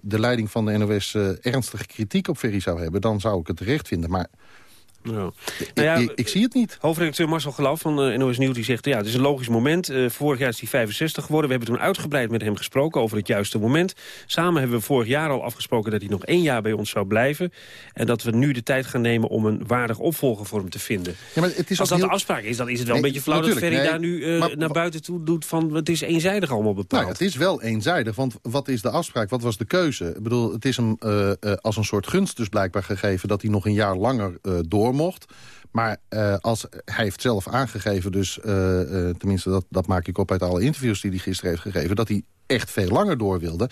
de leiding van de NOS ernstige kritiek op Ferry zou hebben... dan zou ik het terecht vinden. Maar ja. Nou ja, ik, ik, zie het niet. Hoofdredacteur Marcel Geloof van uh, NOS Nieuws die zegt... ja, het is een logisch moment. Uh, vorig jaar is hij 65 geworden. We hebben toen uitgebreid met hem gesproken over het juiste moment. Samen hebben we vorig jaar al afgesproken dat hij nog één jaar bij ons zou blijven. En dat we nu de tijd gaan nemen om een waardig opvolger voor hem te vinden. Ja, maar het is Als dat heel... de afspraak is, dan is het wel nee, een beetje flauw dat Ferry nee, daar nu uh, maar, naar buiten toe doet van... het is eenzijdig allemaal bepaald. Nou, het is wel eenzijdig, want wat is de afspraak? Wat was de keuze? Ik bedoel, het is hem als een soort gunst dus blijkbaar gegeven... dat hij nog een jaar langer door mocht... Maar uh, als, hij heeft zelf aangegeven, dus uh, uh, tenminste dat, dat maak ik op uit alle interviews die hij gisteren heeft gegeven... dat hij echt veel langer door wilde.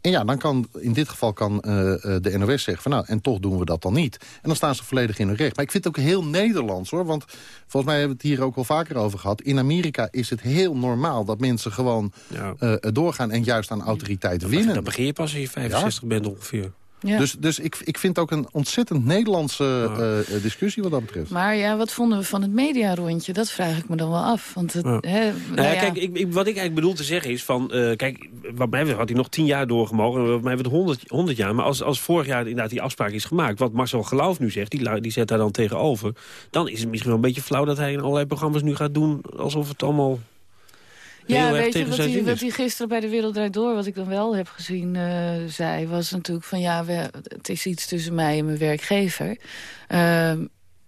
En ja, dan kan in dit geval kan de NOS zeggen van nou, en toch doen we dat dan niet. En dan staan ze volledig in hun recht. Maar ik vind het ook heel Nederlands hoor, want volgens mij hebben we het hier ook al vaker over gehad. In Amerika is het heel normaal dat mensen gewoon ja. doorgaan en juist aan autoriteit winnen. Dan begin je pas als je 65 ja? bent ongeveer. Ja. Dus, dus ik, ik vind ook een ontzettend Nederlandse uh, discussie wat dat betreft. Maar ja, wat vonden we van het mediarondje? Dat vraag ik me dan wel af. Want het, ja. Nou ja, kijk, ik, ik, wat ik eigenlijk bedoel te zeggen is van... Uh, kijk, wat mij had hij nog tien jaar doorgemogen. Wat mij het 100, 100 jaar. Maar als, als vorig jaar inderdaad die afspraak is gemaakt... wat Marcel Geloof nu zegt, die, die zet daar dan tegenover... dan is het misschien wel een beetje flauw dat hij in allerlei programma's nu gaat doen... alsof het allemaal ja, weet je wat hij, wat hij gisteren bij de Wereld Draait Door... wat ik dan wel heb gezien, uh, zei... was natuurlijk van ja, we, het is iets tussen mij en mijn werkgever. Uh,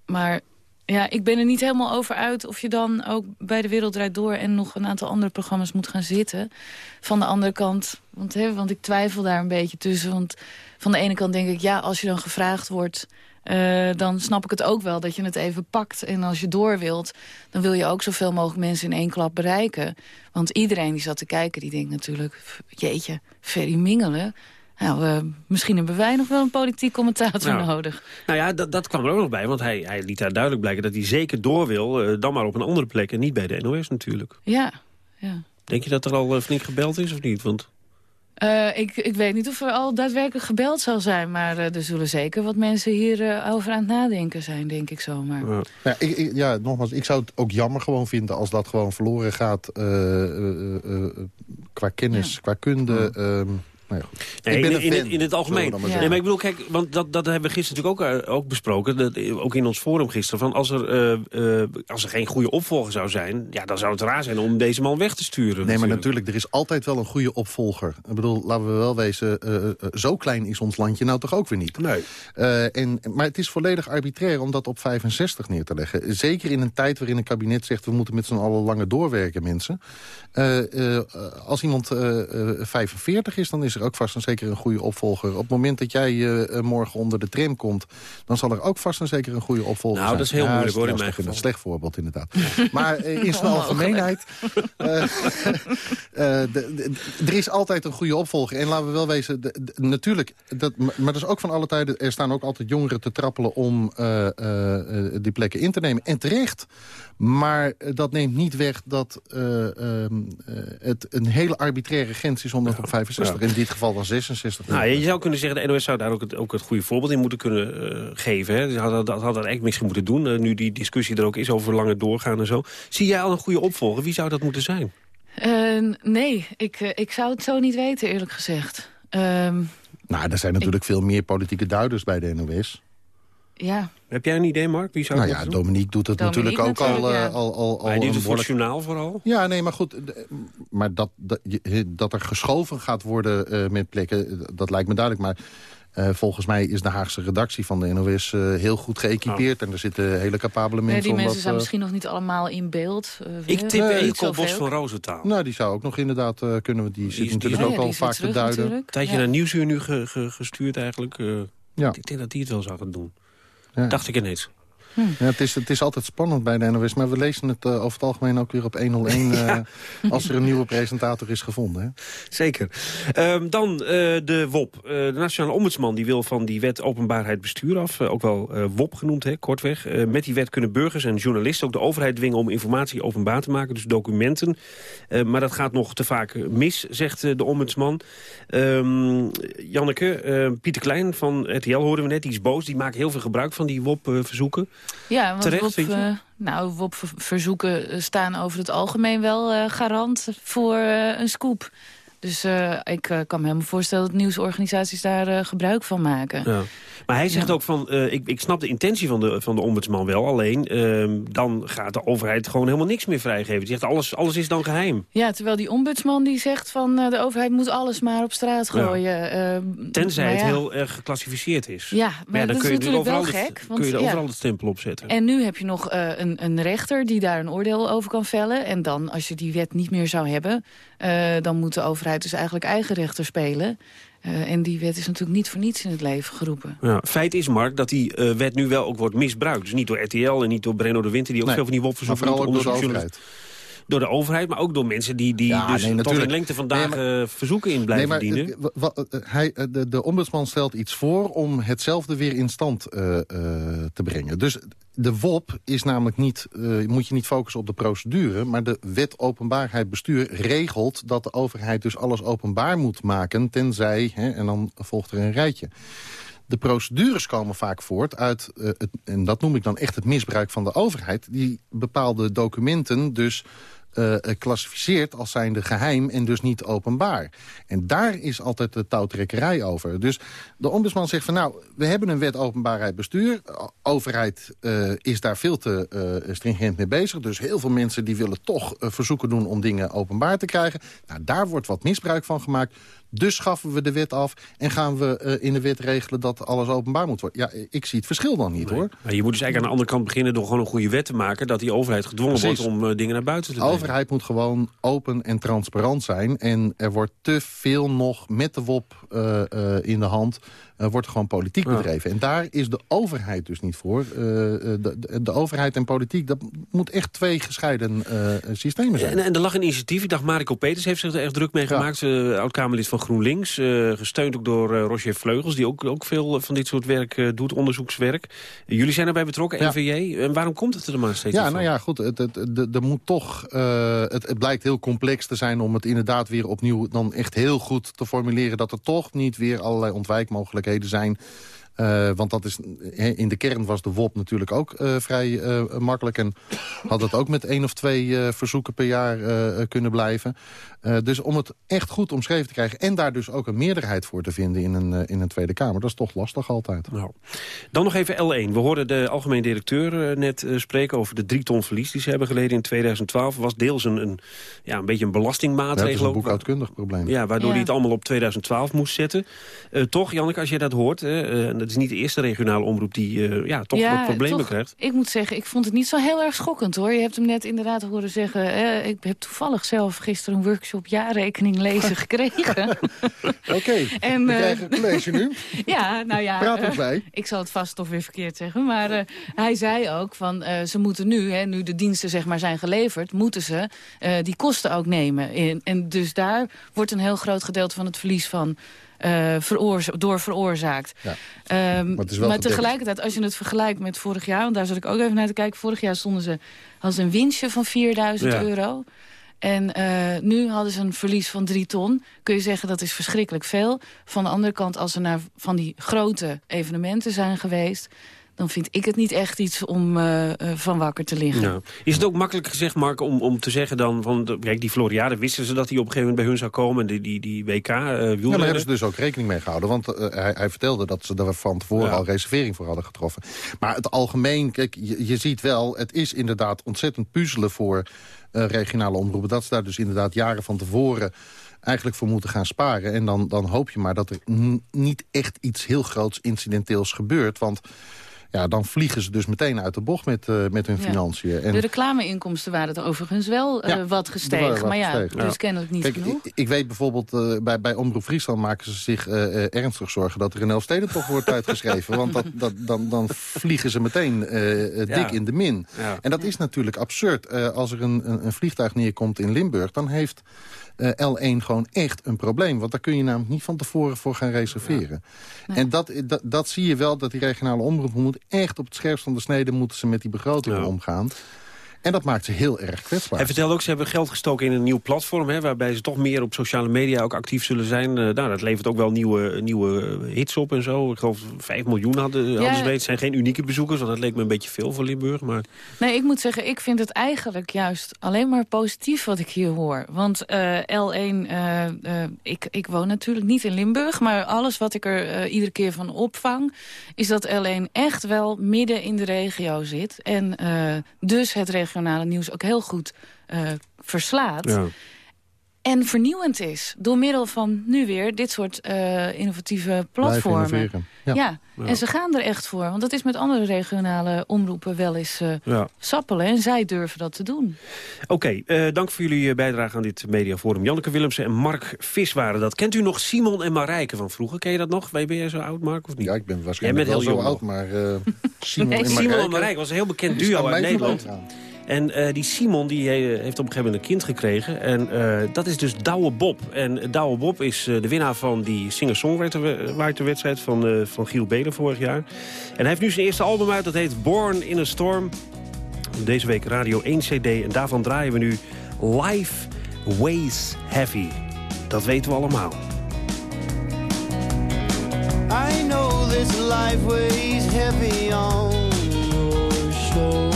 maar ja, ik ben er niet helemaal over uit of je dan ook bij de Wereld Draait Door... en nog een aantal andere programma's moet gaan zitten. Van de andere kant, want, hè, want ik twijfel daar een beetje tussen. Want van de ene kant denk ik, ja, als je dan gevraagd wordt... Uh, dan snap ik het ook wel dat je het even pakt. En als je door wilt, dan wil je ook zoveel mogelijk mensen in één klap bereiken. Want iedereen die zat te kijken, die denkt natuurlijk... jeetje, Ferry Mingelen... Nou, uh, misschien hebben wij nog wel een politiek commentator nou, nodig. Nou ja, dat, kwam er ook nog bij. Want hij, hij liet daar duidelijk blijken dat hij zeker door wil. Uh, dan maar op een andere plek en niet bij de NOS natuurlijk. Ja, ja. Denk je dat er al flink gebeld is of niet? Want... Uh, ik, ik weet niet of er al daadwerkelijk gebeld zal zijn... maar uh, er zullen zeker wat mensen hierover uh, over aan het nadenken zijn, denk ik zomaar. Ja, ja, ik, ik, ja, nogmaals, ik zou het ook jammer gewoon vinden... als dat gewoon verloren gaat qua kennis, ja. qua kunde... Ehm, nou ja, nee, in, in, het, in, het, algemeen. Ja. Nee, maar ik bedoel, kijk, want dat, dat hebben we gisteren natuurlijk ook, uh, ook besproken. Dat, ook in ons forum gisteren. Van als, er, uh, uh, als er geen goede opvolger zou zijn... Ja, dan zou het raar zijn om deze man weg te sturen. Nee, natuurlijk. maar natuurlijk, er is altijd wel een goede opvolger. Ik bedoel, laten we wel wezen... zo klein is ons landje nou toch ook weer niet. Nee. en, maar het is volledig arbitrair om dat op 65 neer te leggen. Zeker in een tijd waarin een kabinet zegt... we moeten met z'n allen langer doorwerken, mensen. als iemand 45 is, dan is er er ook vast en zeker een goede opvolger. Op het moment dat jij eh, morgen onder de tram komt... dan zal er ook vast en zeker een goede opvolger nou, zijn. dat is heel Ja, moeilijk hoor, in dat mijn een slecht voorbeeld inderdaad. maar eh, in zijn algemeenheid... eh, eh, de- de- er is altijd een goede opvolger. En laten we wel wezen, de- de- natuurlijk... Dat, maar dat is ook van alle tijden... er staan ook altijd jongeren te trappelen om eh, eh, eh, die plekken in te nemen. En terecht. Maar eh, dat neemt niet weg dat eh, ehm, eh, het een hele arbitraire grens is... om nog op 65. In dit geval dan 66. Nou, je zou kunnen zeggen, de NOS zou daar ook het, ook het goede voorbeeld in moeten kunnen eh, geven. Hè. Ze hadden, dat hadden eigenlijk misschien moeten doen. eh, nu die discussie er ook is over langer doorgaan en zo. Zie jij al een goede opvolger? Wie zou dat moeten zijn? Eh, nee, ik, eh, ik zou het zo niet weten, eerlijk gezegd. Ehm, Nou, er zijn natuurlijk veel meer politieke duiders bij de NOS. Ja, Heb jij een idee, Mark? Wie zou Nou het ja, doen? Dominique doet het Dominique natuurlijk ook al, natuurlijk, ja. eh, al, al, al Maar hij doet een het voor het journaal vooral. Ja, nee, maar goed. Maar dat, dat, er geschoven gaat worden eh, met plekken, eh, dat lijkt me duidelijk. Maar eh, volgens mij is de Haagse redactie van de NOS eh, heel goed geëquipeerd. En er zitten hele capabele nee, mensen die om mensen dat, zijn eh, misschien nog niet allemaal in beeld. eh, Ik tip Eelco zoveel. Bos van Rozentaal. Nou, die zou ook nog inderdaad eh, kunnen. we- Die zit natuurlijk die- ook Ja, al die vaak te duiden. Een tijdje Ja. naar Nieuwsuur nu ge- ge- gestuurd eigenlijk. eh, Ja. Ik denk dat die het wel zou gaan doen. Dacht ik ineens. Ja, het, is, het is altijd spannend bij de NOS, maar we lezen het eh, over het algemeen ook weer op 101... eh, als er een nieuwe presentator is gevonden. Hè? Zeker. Ehm, dan eh, de WOP. De Nationale Ombudsman die wil van die wet openbaarheid bestuur af. ook wel WOP genoemd, hè, kortweg. Met die wet kunnen burgers en journalisten ook de overheid dwingen... om informatie openbaar te maken, dus documenten. Maar dat gaat nog te vaak mis, zegt de ombudsman. Ehm, Janneke, Pieter Klein van RTL hoorden we net, die is boos. Die maakt heel veel gebruik van die WOP-verzoeken. Ja, want Terecht, je? eh, nou, WOP-verzoeken eh, staan over het algemeen wel eh, garant voor eh, een scoop. Dus eh, ik eh, kan me helemaal voorstellen dat nieuwsorganisaties daar eh, gebruik van maken. Ja. Maar hij zegt ook van, ik, ik snap de intentie van de, van de ombudsman wel. Alleen, ehm, dan gaat de overheid gewoon helemaal niks meer vrijgeven. Die zegt, alles, alles is dan geheim. Ja, terwijl die ombudsman die zegt van de overheid moet alles maar op straat gooien. eh, Tenzij het heel erg geclassificeerd is. Ja, maar dat is kun je er natuurlijk wel gek, want kun je er overal de stempel op zetten. En nu heb je nog een, een rechter die daar een oordeel over kan vellen. En dan, als je die wet niet meer zou hebben... dan moet de overheid dus eigenlijk eigen rechter spelen. Eh, en die wet is natuurlijk niet voor niets in het leven geroepen. Ja, feit is, Mark, dat die eh, wet nu wel ook wordt misbruikt. Dus niet door RTL en niet door Brenno de Winter... die ook Nee, veel van die maar vooral ook door de Door de overheid, maar ook door mensen die, die Ja, dus nee, tot in lengte van Nee, dagen eh, verzoeken in blijven maar dienen. eh, wa- wa- eh, hij, de, de ombudsman stelt iets voor om hetzelfde weer in stand te brengen. Dus de WOP is namelijk niet, eh, moet je niet focussen op de procedure... maar de wet openbaarheid bestuur regelt dat de overheid dus alles openbaar moet maken... tenzij, hè, en dan volgt er een rijtje... De procedures komen vaak voort uit, eh, het, en dat noem ik dan echt het misbruik van de overheid... die bepaalde documenten dus eh, eh, klassificeert als zijnde geheim en dus niet openbaar. En daar is altijd de touwtrekkerij over. Dus de ombudsman zegt van nou, we hebben een wet openbaarheid bestuur. Overheid is daar veel te eh, stringent mee bezig. Dus heel veel mensen die willen toch verzoeken doen om dingen openbaar te krijgen. Nou, daar wordt wat misbruik van gemaakt. Dus schaffen we de wet af en gaan we eh, in de wet regelen dat alles openbaar moet worden. Ja, ik zie het verschil dan niet hoor. Maar je moet dus eigenlijk aan de andere kant beginnen... door gewoon een goede wet te maken... dat die overheid gedwongen Precies. wordt om eh, dingen naar buiten te De brengen. overheid moet gewoon open en transparant zijn. En er wordt te veel nog met de WOP eh, in de hand... eh, wordt gewoon politiek Ja. bedreven. En daar is de overheid dus niet voor. Eh, de, de, de overheid en politiek, dat moet echt twee gescheiden eh, systemen zijn. En, en er lag een initiatief. Ik dacht, Mariko Peters heeft zich er echt druk mee gemaakt. Eh, Oud-Kamerlid van GroenLinks. eh, gesteund ook door eh, Roger Vleugels. Die ook, ook veel van dit soort werk eh, doet, onderzoekswerk. jullie zijn erbij betrokken. NVJ. En waarom komt het er maar steeds Ja, nou ja, goed. Het, het, het- er moet toch, eh, het, het blijkt heel complex te zijn om het inderdaad weer opnieuw dan echt heel goed te formuleren. Dat er toch niet weer allerlei ontwijkmogelijkheden zijn. Eh, want dat is, in de kern was de WOP natuurlijk ook eh, vrij eh, makkelijk. En had het ook met één of twee verzoeken per jaar kunnen blijven. Eh, dus om het echt goed omschreven te krijgen... en daar dus ook een meerderheid voor te vinden in een, eh, in een Tweede Kamer... dat is toch lastig altijd. Nou. Dan nog even L1. We hoorden de algemeen directeur eh, net spreken over de drie ton verlies die ze hebben geleden in 2012. Was deels een, een, ja, een beetje een Ja, is belastingmaatregel. een ook. boekhoudkundig probleem. Ja, waardoor Ja. hij het allemaal op 2012 moest zetten. Eh, toch, Janneke, als je dat hoort... eh, Het is niet de eerste regionale omroep die eh, ja, toch wat problemen toch, krijgt. Ik moet zeggen, ik vond het niet zo heel erg schokkend hoor. Je hebt hem net inderdaad horen zeggen... Ik heb toevallig zelf gisteren een workshop jaarrekening lezen gekregen. Oké, En, we eh, krijgen een college nu. Ja, nou ja. Praat ons eh, bij. ik zal het vast toch weer verkeerd zeggen. Maar eh, hij zei ook van eh, ze moeten nu, hè, nu de diensten zeg maar zijn geleverd, moeten ze eh, die kosten ook nemen. En, en dus daar wordt een heel groot gedeelte van het verlies van eh, veroorza- door veroorzaakt. Ja. Ehm, Maar het is wel maar gedekt. tegelijkertijd, als je het vergelijkt met vorig jaar... want daar zat ik ook even naar te kijken. Vorig jaar stonden ze, hadden ze een winstje van 4000 Ja. euro. En eh, nu hadden ze een verlies van 3 ton. Kun je zeggen dat is verschrikkelijk veel. Van de andere kant, als ze naar van die grote evenementen zijn geweest... dan vind ik het niet echt iets om eh, eh, van wakker te liggen. Ja. Is het ook makkelijk gezegd, Mark, om, om te zeggen dan... Van, de- kijk, die Floriade wisten ze dat hij op een gegeven moment bij hun zou komen... en die, die, die WK uh, Ja, maar daar wielrennen. hebben ze dus ook rekening mee gehouden. Want eh, hij, hij vertelde dat ze er van tevoren Ja. al reservering voor hadden getroffen. Maar het algemeen, kijk, je, je ziet wel... het is inderdaad ontzettend puzzelen voor eh, regionale omroepen. Dat ze daar dus inderdaad jaren van tevoren eigenlijk voor moeten gaan sparen. En dan, dan hoop je maar dat er niet echt iets heel groots incidenteels gebeurt. Want ja, dan vliegen ze dus meteen uit de bocht met, eh, met hun Ja. financiën. En De reclameinkomsten waren er overigens wel eh, Ja, wat gestegen. wat Maar ja, gestegen. dus Ja. kennelijk niet Kijk, genoeg. Ik, ik weet bijvoorbeeld, eh, bij, bij Omroep Friesland maken ze zich eh, eh, ernstig zorgen... dat er een Elfstedentocht wordt uitgeschreven. Want dat, dat, dan, dan vliegen ze meteen Ja. dik in de min. Ja. En dat is natuurlijk absurd. Eh, als er een, een, een vliegtuig neerkomt in Limburg... dan heeft eh, L1 gewoon echt een probleem. Want daar kun je namelijk niet van tevoren voor gaan reserveren. En dat, dat, dat zie je wel, dat die regionale omroep moet echt op het scherpst van de snede... moeten ze met die begrotingen Ja. omgaan. En dat maakt ze heel erg kwetsbaar. Hij vertelde ook, ze hebben geld gestoken in een nieuw platform... Hè, waarbij ze toch meer op sociale media ook actief zullen zijn. Eh, nou, dat levert ook wel nieuwe, nieuwe hits op en zo. Ik geloof 5 miljoen hadden, hadden ze weet. Het zijn geen unieke bezoekers, want dat leek me een beetje veel voor Limburg. Maar Nee, ik moet zeggen, ik vind het eigenlijk juist alleen maar positief wat ik hier hoor. Want eh, L1, eh, eh, ik, ik woon natuurlijk niet in Limburg... maar alles wat ik er eh, iedere keer van opvang... is dat L1 echt wel midden in de regio zit. En eh, dus het regionale nieuws ook heel goed eh, verslaat. ja. En vernieuwend is. Door middel van nu weer dit soort eh, innovatieve platformen. Ja. ja. Ja. en ze gaan er echt voor. Want dat is met andere regionale omroepen wel eens eh, Ja. sappelen. En zij durven dat te doen. Oké, eh, dank voor jullie bijdrage aan dit mediaforum. Janneke Willemsen en Mark Vis waren dat. Kent u nog Simon en Marijke van vroeger? Ken je dat nog? Ben je zo oud, Mark, of niet? Ja, ik ben Jij waarschijnlijk bent wel heel zo oud, maar eh, Simon Nee, en Simon en Marijke... Was een heel bekend duo uit mij Nederland. En eh, die Simon die, eh, heeft op een gegeven moment een kind gekregen. En eh, dat is dus Douwe Bob. En Douwe Bob is de winnaar van die singer-songwriter-wedstrijd van, van Giel Belen vorig jaar. En hij heeft nu zijn eerste album uit, dat heet Born in a Storm. Deze week Radio 1 CD. En daarvan draaien we nu Life Weighs Heavy. Dat weten we allemaal. I know this life weighs heavy on your shoulders.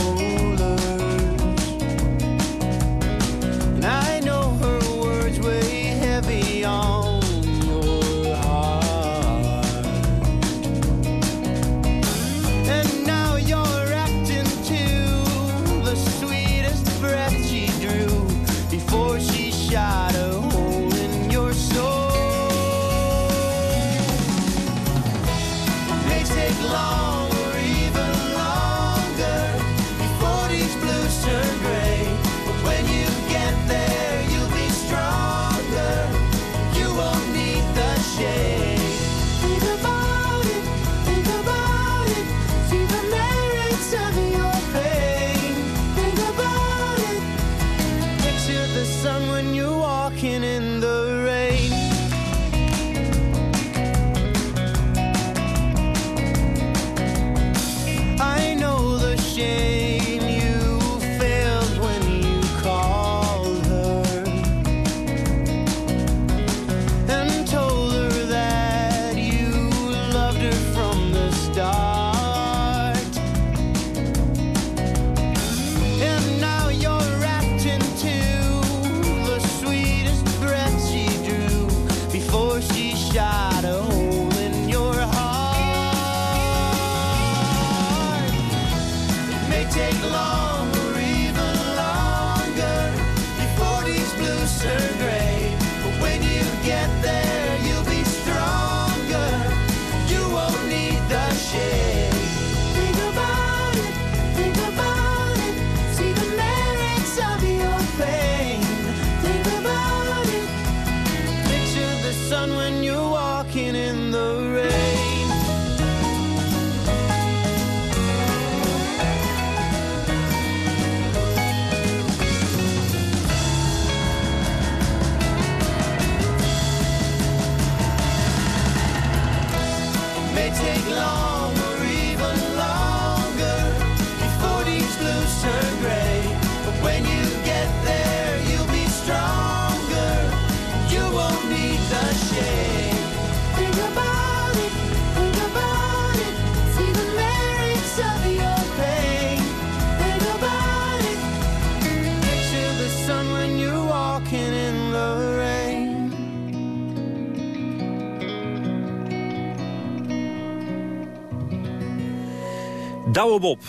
Douwe Bob.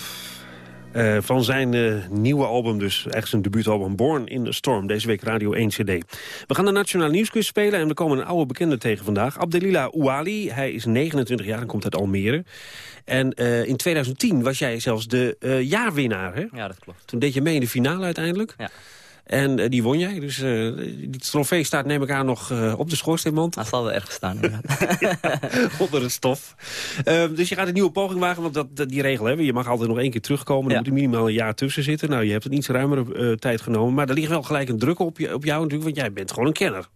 Eh, van zijn eh, nieuwe album, dus echt zijn debuutalbum Born in the Storm. Deze week Radio 1 CD. We gaan de Nationale Nieuwsquiz spelen en we komen een oude bekende tegen vandaag. Abdelila Ouali, hij is 29 jaar en komt uit Almere. En eh, in 2010 was jij zelfs de jaarwinnaar, hè? Ja, dat klopt. Toen deed je mee in de finale uiteindelijk. Ja. En eh, die won jij. Dus eh, die trofee staat, neem ik aan, nog eh, op de schoorsteenmantel. Hij zal wel ergens staan, Onder het stof. Ehm, dus je gaat een nieuwe poging wagen, want dat, dat- die regel hebben we. Je mag altijd nog één keer terugkomen. Er moet er minimaal een jaar tussen zitten. Nou, je hebt een iets ruimere tijd genomen. Maar er ligt wel gelijk een druk op, je, op jou natuurlijk, want jij bent gewoon een kenner.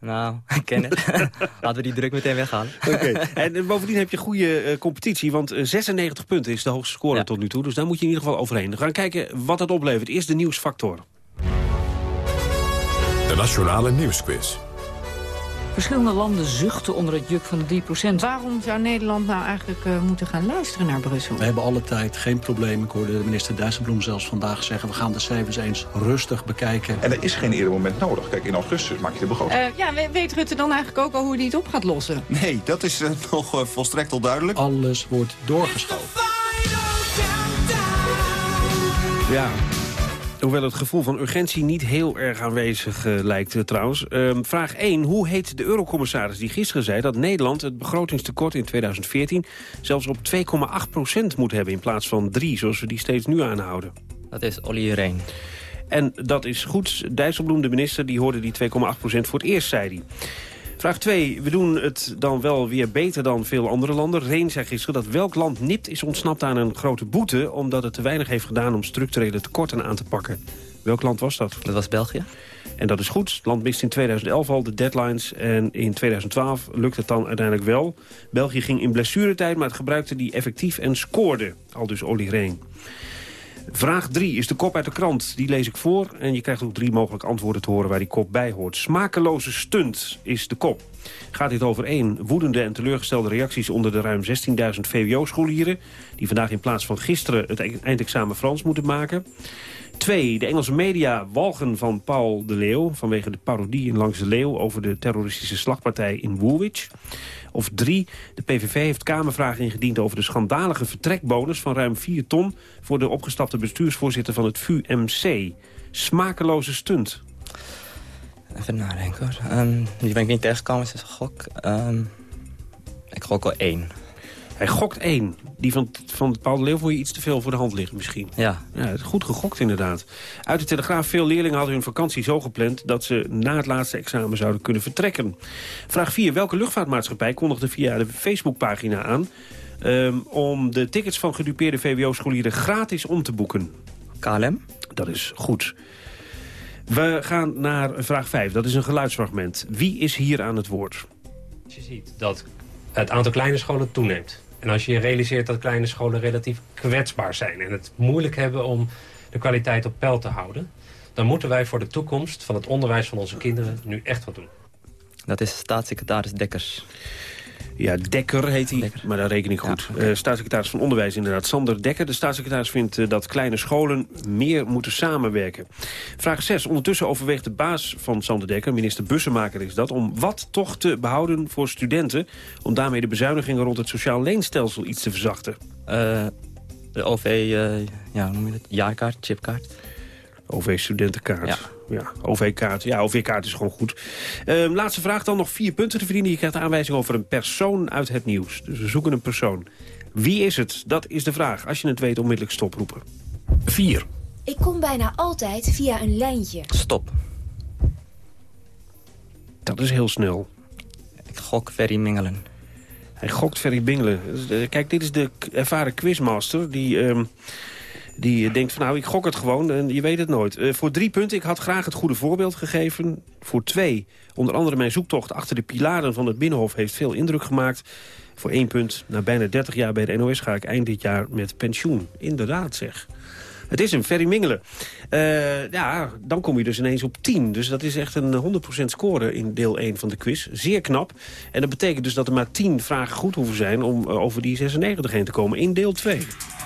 Nou, ik ken het. Laten we die druk meteen weghalen. Oké. En bovendien heb je goede competitie, want eh, 96 punten is de hoogste score tot nu toe. Dus daar moet je in ieder geval overheen. We gaan kijken wat dat oplevert. Eerst de nieuwsfactor. De Nationale Nieuwsquiz. Verschillende landen zuchten onder het juk van de 3%. Waarom zou Nederland nou eigenlijk eh, moeten gaan luisteren naar Brussel? We hebben alle tijd geen probleem. Ik hoorde de minister Dijsselbloem zelfs vandaag zeggen... we gaan de cijfers eens rustig bekijken. En er is geen eerder moment nodig. Kijk, in augustus maak je de begroting. Eh, ja, we- weet Rutte dan eigenlijk ook al hoe hij het op gaat lossen? Nee, dat is nog eh, volstrekt onduidelijk. Alles wordt doorgeschoven. Ja. Hoewel het gevoel van urgentie niet heel erg aanwezig eh, lijkt eh, trouwens. Ehm, vraag 1. Hoe heet de eurocommissaris die gisteren zei... dat Nederland het begrotingstekort in 2014 zelfs op 2,8% moet hebben... in plaats van 3, zoals we die steeds nu aanhouden? Dat is Olly Reen. En dat is goed. Dijsselbloem, de minister, die hoorde die 2,8% voor het eerst, zei hij. Vraag 2. We doen het dan wel weer beter dan veel andere landen. Reen zei gisteren dat welk land nipt is ontsnapt aan een grote boete... omdat het te weinig heeft gedaan om structurele tekorten aan te pakken. Welk land was dat? Dat was België. En dat is goed. Het land mist in 2011 al de deadlines en in 2012 lukt het dan uiteindelijk wel. België ging in blessuretijd, maar het gebruikte die effectief en scoorde. Al dus Olly Reen. Vraag 3 is de kop uit de krant. Die lees ik voor en je krijgt ook drie mogelijke antwoorden te horen waar die kop bij hoort. Smakeloze stunt is de kop. Gaat dit over één woedende en teleurgestelde reacties onder de ruim 16.000 VWO-scholieren... die vandaag in plaats van gisteren het e- eindexamen Frans moeten maken. Twee, de Engelse media walgen van Paul de Leeuw... vanwege de parodie in Langs de Leeuw over de terroristische slagpartij in Woolwich. Of drie, de PVV heeft Kamervragen ingediend over de schandalige vertrekbonus... van ruim 4 ton voor de opgestapte bestuursvoorzitter van het VUMC. Smakeloze stunt. Even nadenken hoor. Ehm, die ben ik niet tegengekomen, is gok. Ehm, ik gok wel één. Hij gokt één. Die van, van Paul de Leeuw vond je iets te veel voor de hand liggen misschien. Ja. ja goed gegokt inderdaad. Uit de Telegraaf, veel leerlingen hadden hun vakantie zo gepland... dat ze na het laatste examen zouden kunnen vertrekken. Vraag 4. Welke luchtvaartmaatschappij kondigde via de Facebookpagina aan... ehm, om de tickets van gedupeerde VWO-scholieren gratis om te boeken? KLM. Dat is goed. We gaan naar vraag 5. Dat is een geluidsfragment. Wie is hier aan het woord? Je ziet dat het aantal kleine scholen toeneemt... en als je je realiseert dat kleine scholen relatief kwetsbaar zijn... en het moeilijk hebben om de kwaliteit op peil te houden... dan moeten wij voor de toekomst van het onderwijs van onze kinderen nu echt wat doen. Dat is staatssecretaris Dekkers. Ja, Dekker heet hij, maar dat reken ik goed. Eh, staatssecretaris van Onderwijs inderdaad, Sander Dekker. De staatssecretaris vindt eh, dat kleine scholen meer moeten samenwerken. Vraag 6. Ondertussen overweegt de baas van Sander Dekker, minister Bussemaker is dat... om wat toch te behouden voor studenten... om daarmee de bezuinigingen rond het sociaal leenstelsel iets te verzachten. Eh, de OV, ja, hoe noem je dat? Jaarkaart, chipkaart. OV-studentenkaart. Ja. Ja, OV-kaart. Ja, OV-kaart is gewoon goed. Ehm, laatste vraag dan nog vier punten te verdienen. Je krijgt de aanwijzing over een persoon uit het nieuws. Dus we zoeken een persoon. Wie is het? Dat is de vraag. Als je het weet, onmiddellijk stoproepen. 4. Ik kom bijna altijd via een lijntje. Stop. Dat is heel snel. Ik gok Ferry Mingelen. Hij gokt Ferry Bingelen. Eh, Kijk, dit is de ervaren quizmaster die... ehm, die eh, denkt van nou, ik gok het gewoon en je weet het nooit. Eh, voor drie punten, ik had graag het goede voorbeeld gegeven. Voor twee, onder andere mijn zoektocht achter de pilaren van het Binnenhof... heeft veel indruk gemaakt. Voor één punt, na bijna 30 jaar bij de NOS ga ik eind dit jaar met pensioen. Inderdaad zeg. Het is een Ferry Mingelen. Eh, ja, dan kom je dus ineens op 10. Dus dat is echt een 100% score in deel 1 van de quiz. Zeer knap. En dat betekent dus dat er maar 10 vragen goed hoeven zijn... om eh, over die 96 heen te komen in deel 2.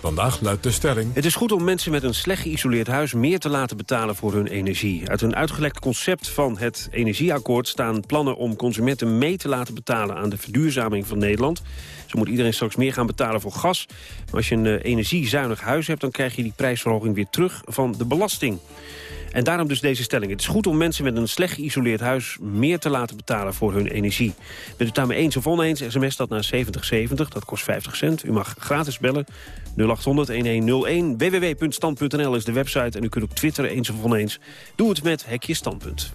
Vandaag luidt de stelling... Het is goed om mensen met een slecht geïsoleerd huis meer te laten betalen voor hun energie. Uit een uitgelekt concept van het energieakkoord staan plannen om consumenten mee te laten betalen aan de verduurzaming van Nederland. Zo moet iedereen straks meer gaan betalen voor gas. Maar als je een eh, energiezuinig huis hebt, dan krijg je die prijsverhoging weer terug van de belasting. En daarom dus deze stelling. Het is goed om mensen met een slecht geïsoleerd huis... meer te laten betalen voor hun energie. Bent u het daarmee eens of oneens, sms dat naar 7070. Dat kost 50 cent. U mag gratis bellen. 0800-1101. www.stand.nl is de website. En u kunt ook twitteren eens of oneens. Doe het met Hekje Standpunt.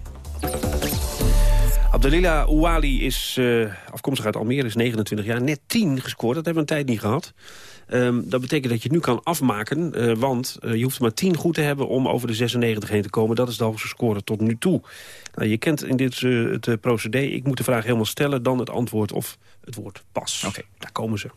Abdelila Ouali is eh, afkomstig uit Almere, is 29 jaar. Net 10 gescoord, dat hebben we een tijd niet gehad. Ehm, dat betekent dat je het nu kan afmaken, eh, want eh, je hoeft maar 10 goed te hebben om over de 96 heen te komen. Dat is de hoogste score tot nu toe. Nou, je kent in dit eh, het procedé, ik moet de vraag helemaal stellen, dan het antwoord of het woord pas. Oké, daar komen ze.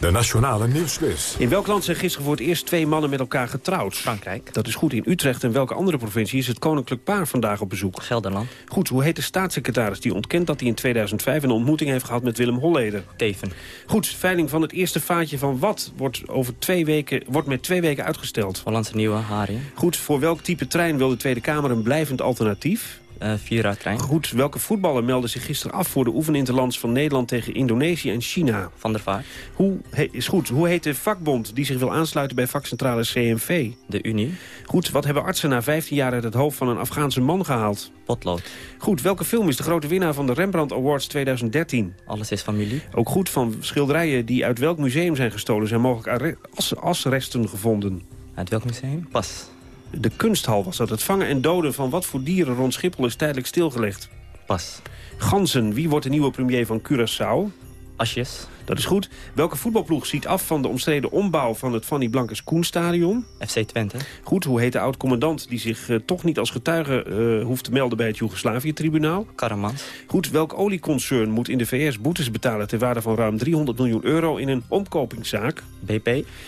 De Nationale Nieuwsquiz. In welk land zijn gisteren voor het eerst twee mannen met elkaar getrouwd? Frankrijk. Dat is goed. In Utrecht en welke andere provincie is het koninklijk paar vandaag op bezoek? Gelderland. Goed. Hoe heet de staatssecretaris die ontkent dat hij in 2005 een ontmoeting heeft gehad met Willem Holleder? Teven. Goed. Veiling van het eerste vaatje van wat wordt, over twee weken, wordt met twee weken uitgesteld? Hollandse Nieuwe, Haring. Goed. Voor welk type trein wil de Tweede Kamer een blijvend alternatief? Uh, Vira-trein. Goed, welke voetballer meldde zich gisteren af voor de oefeninterlands van Nederland tegen Indonesië en China? Van der Vaart. Hoe, he, is goed, hoe heet de vakbond die zich wil aansluiten bij vakcentrale CMV? De Unie. Goed, wat hebben artsen na 15 jaar uit het hoofd van een Afghaanse man gehaald? Potlood. Goed, welke film is de grote winnaar van de Rembrandt Awards 2013? Alles is familie. Ook goed, van schilderijen die uit welk museum zijn gestolen... zijn mogelijk as asresten gevonden? Uit welk museum? Pas. De kunsthal was dat. Het vangen en doden van wat voor dieren rond Schiphol is tijdelijk stilgelegd. Pas. Ganzen. Wie wordt de nieuwe premier van Curaçao? Asjes. Dat is goed. Welke voetbalploeg ziet af van de omstreden ombouw van het Fanny Blankers Koenstadion? FC Twente. Goed. Hoe heet de oud-commandant die zich uh, toch niet als getuige uh, hoeft te melden bij het Joegoslavië-tribunaal? Karamans. Goed. Welk olieconcern moet in de VS boetes betalen ter waarde van ruim 300 miljoen euro in een omkopingszaak? BP.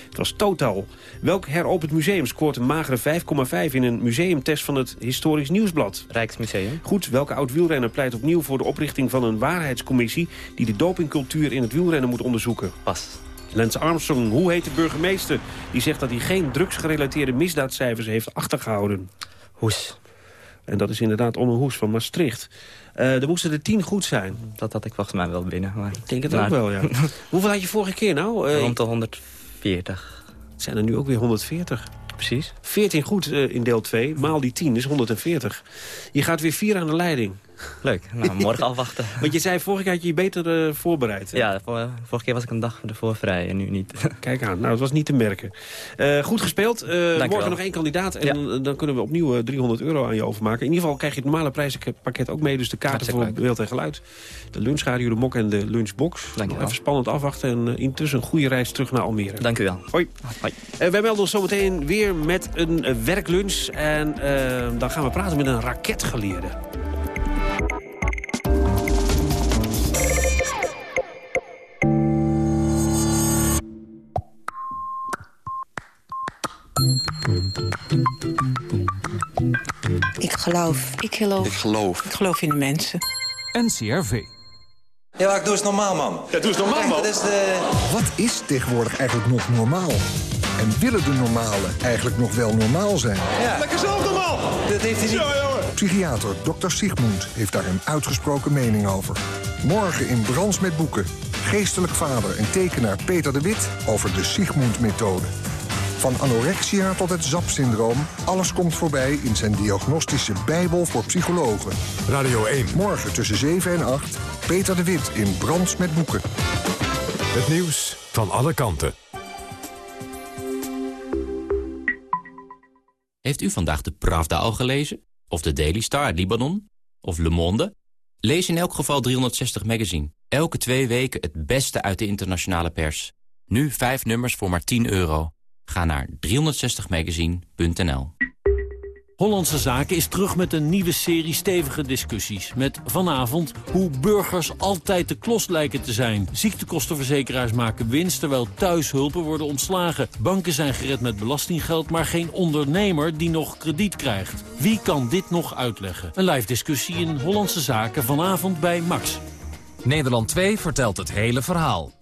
Het was Total. Welk heropend museum scoort een magere 5,5 in een museumtest van het Historisch Nieuwsblad? Rijksmuseum. Goed. Welke oud-wielrenner pleit opnieuw voor de oprichting van een waarheidscommissie die de dopingcultuur in het wielrennen moet onderzoeken? Pas. Lance Armstrong, hoe heet de burgemeester die zegt dat hij geen drugsgerelateerde misdaadcijfers heeft achtergehouden? Hoes. En dat is inderdaad Onno Hoes van Maastricht. Uh, er moesten er tien goed zijn. Dat had ik volgens mij wel binnen. Maar... Ik denk het maar... ook wel, ja. Hoeveel had je vorige keer nou? Uh, Rond de 140. Het zijn er nu ook weer 140. Precies. 14 goed uh, in deel 2, maal die 10 is 140. Je gaat weer vier aan de leiding. Leuk, nou, morgen afwachten. Want je zei, vorige keer had je je beter uh, voorbereid. Hè? Ja, vor, vorige keer was ik een dag ervoor vrij en nu niet. Kijk aan, nou, dat was niet te merken. Uh, goed gespeeld. Uh, morgen nog één kandidaat en ja. dan, dan, kunnen we opnieuw 300 euro aan je overmaken. In ieder geval krijg je het normale prijzenpakket ook mee. Dus de kaarten voor leuk. beeld en geluid. De lunchradio, de mok en de lunchbox. Dank je wel. Even spannend afwachten en intussen een goede reis terug naar Almere. Dank u wel. Hoi. Hoi. wij melden ons zometeen weer met een werklunch. En dan gaan we praten met een raketgeleerde. Ik geloof. Ik geloof. Ik geloof. Ik geloof in de mensen. NCRV. Ja, ik doe eens normaal, man. Ja, doe eens normaal, man. Is de... Wat is tegenwoordig eigenlijk nog normaal? En willen de normalen eigenlijk nog wel normaal zijn? Ja. Lekker zelf normaal. Dat heeft hij niet... Ja, jongen. Psychiater Dr. Sigmund heeft daar een uitgesproken mening over. Morgen in Brans met Boeken. Geestelijk vader en tekenaar Peter de Wit over de Sigmund-methode. Van anorexia tot het ZAP-syndroom, alles komt voorbij in zijn diagnostische bijbel voor psychologen. Radio 1. Morgen tussen 7 en 8, Peter de Wit in Brands met Boeken. Het nieuws van alle kanten. Heeft u vandaag de Pravda al gelezen? Of de Daily Star uit Libanon? Of Le Monde? Lees in elk geval 360 Magazine. Elke twee weken het beste uit de internationale pers. Nu vijf nummers voor maar 10 euro. Ga naar 360magazine.nl Hollandse Zaken is terug met een nieuwe serie stevige discussies. Met vanavond hoe burgers altijd de klos lijken te zijn. Ziektekostenverzekeraars maken winst terwijl thuishulpen worden ontslagen. Banken zijn gered met belastinggeld, maar geen ondernemer die nog krediet krijgt. Wie kan dit nog uitleggen? Een live discussie in Hollandse Zaken vanavond bij Max. Nederland 2 vertelt het hele verhaal.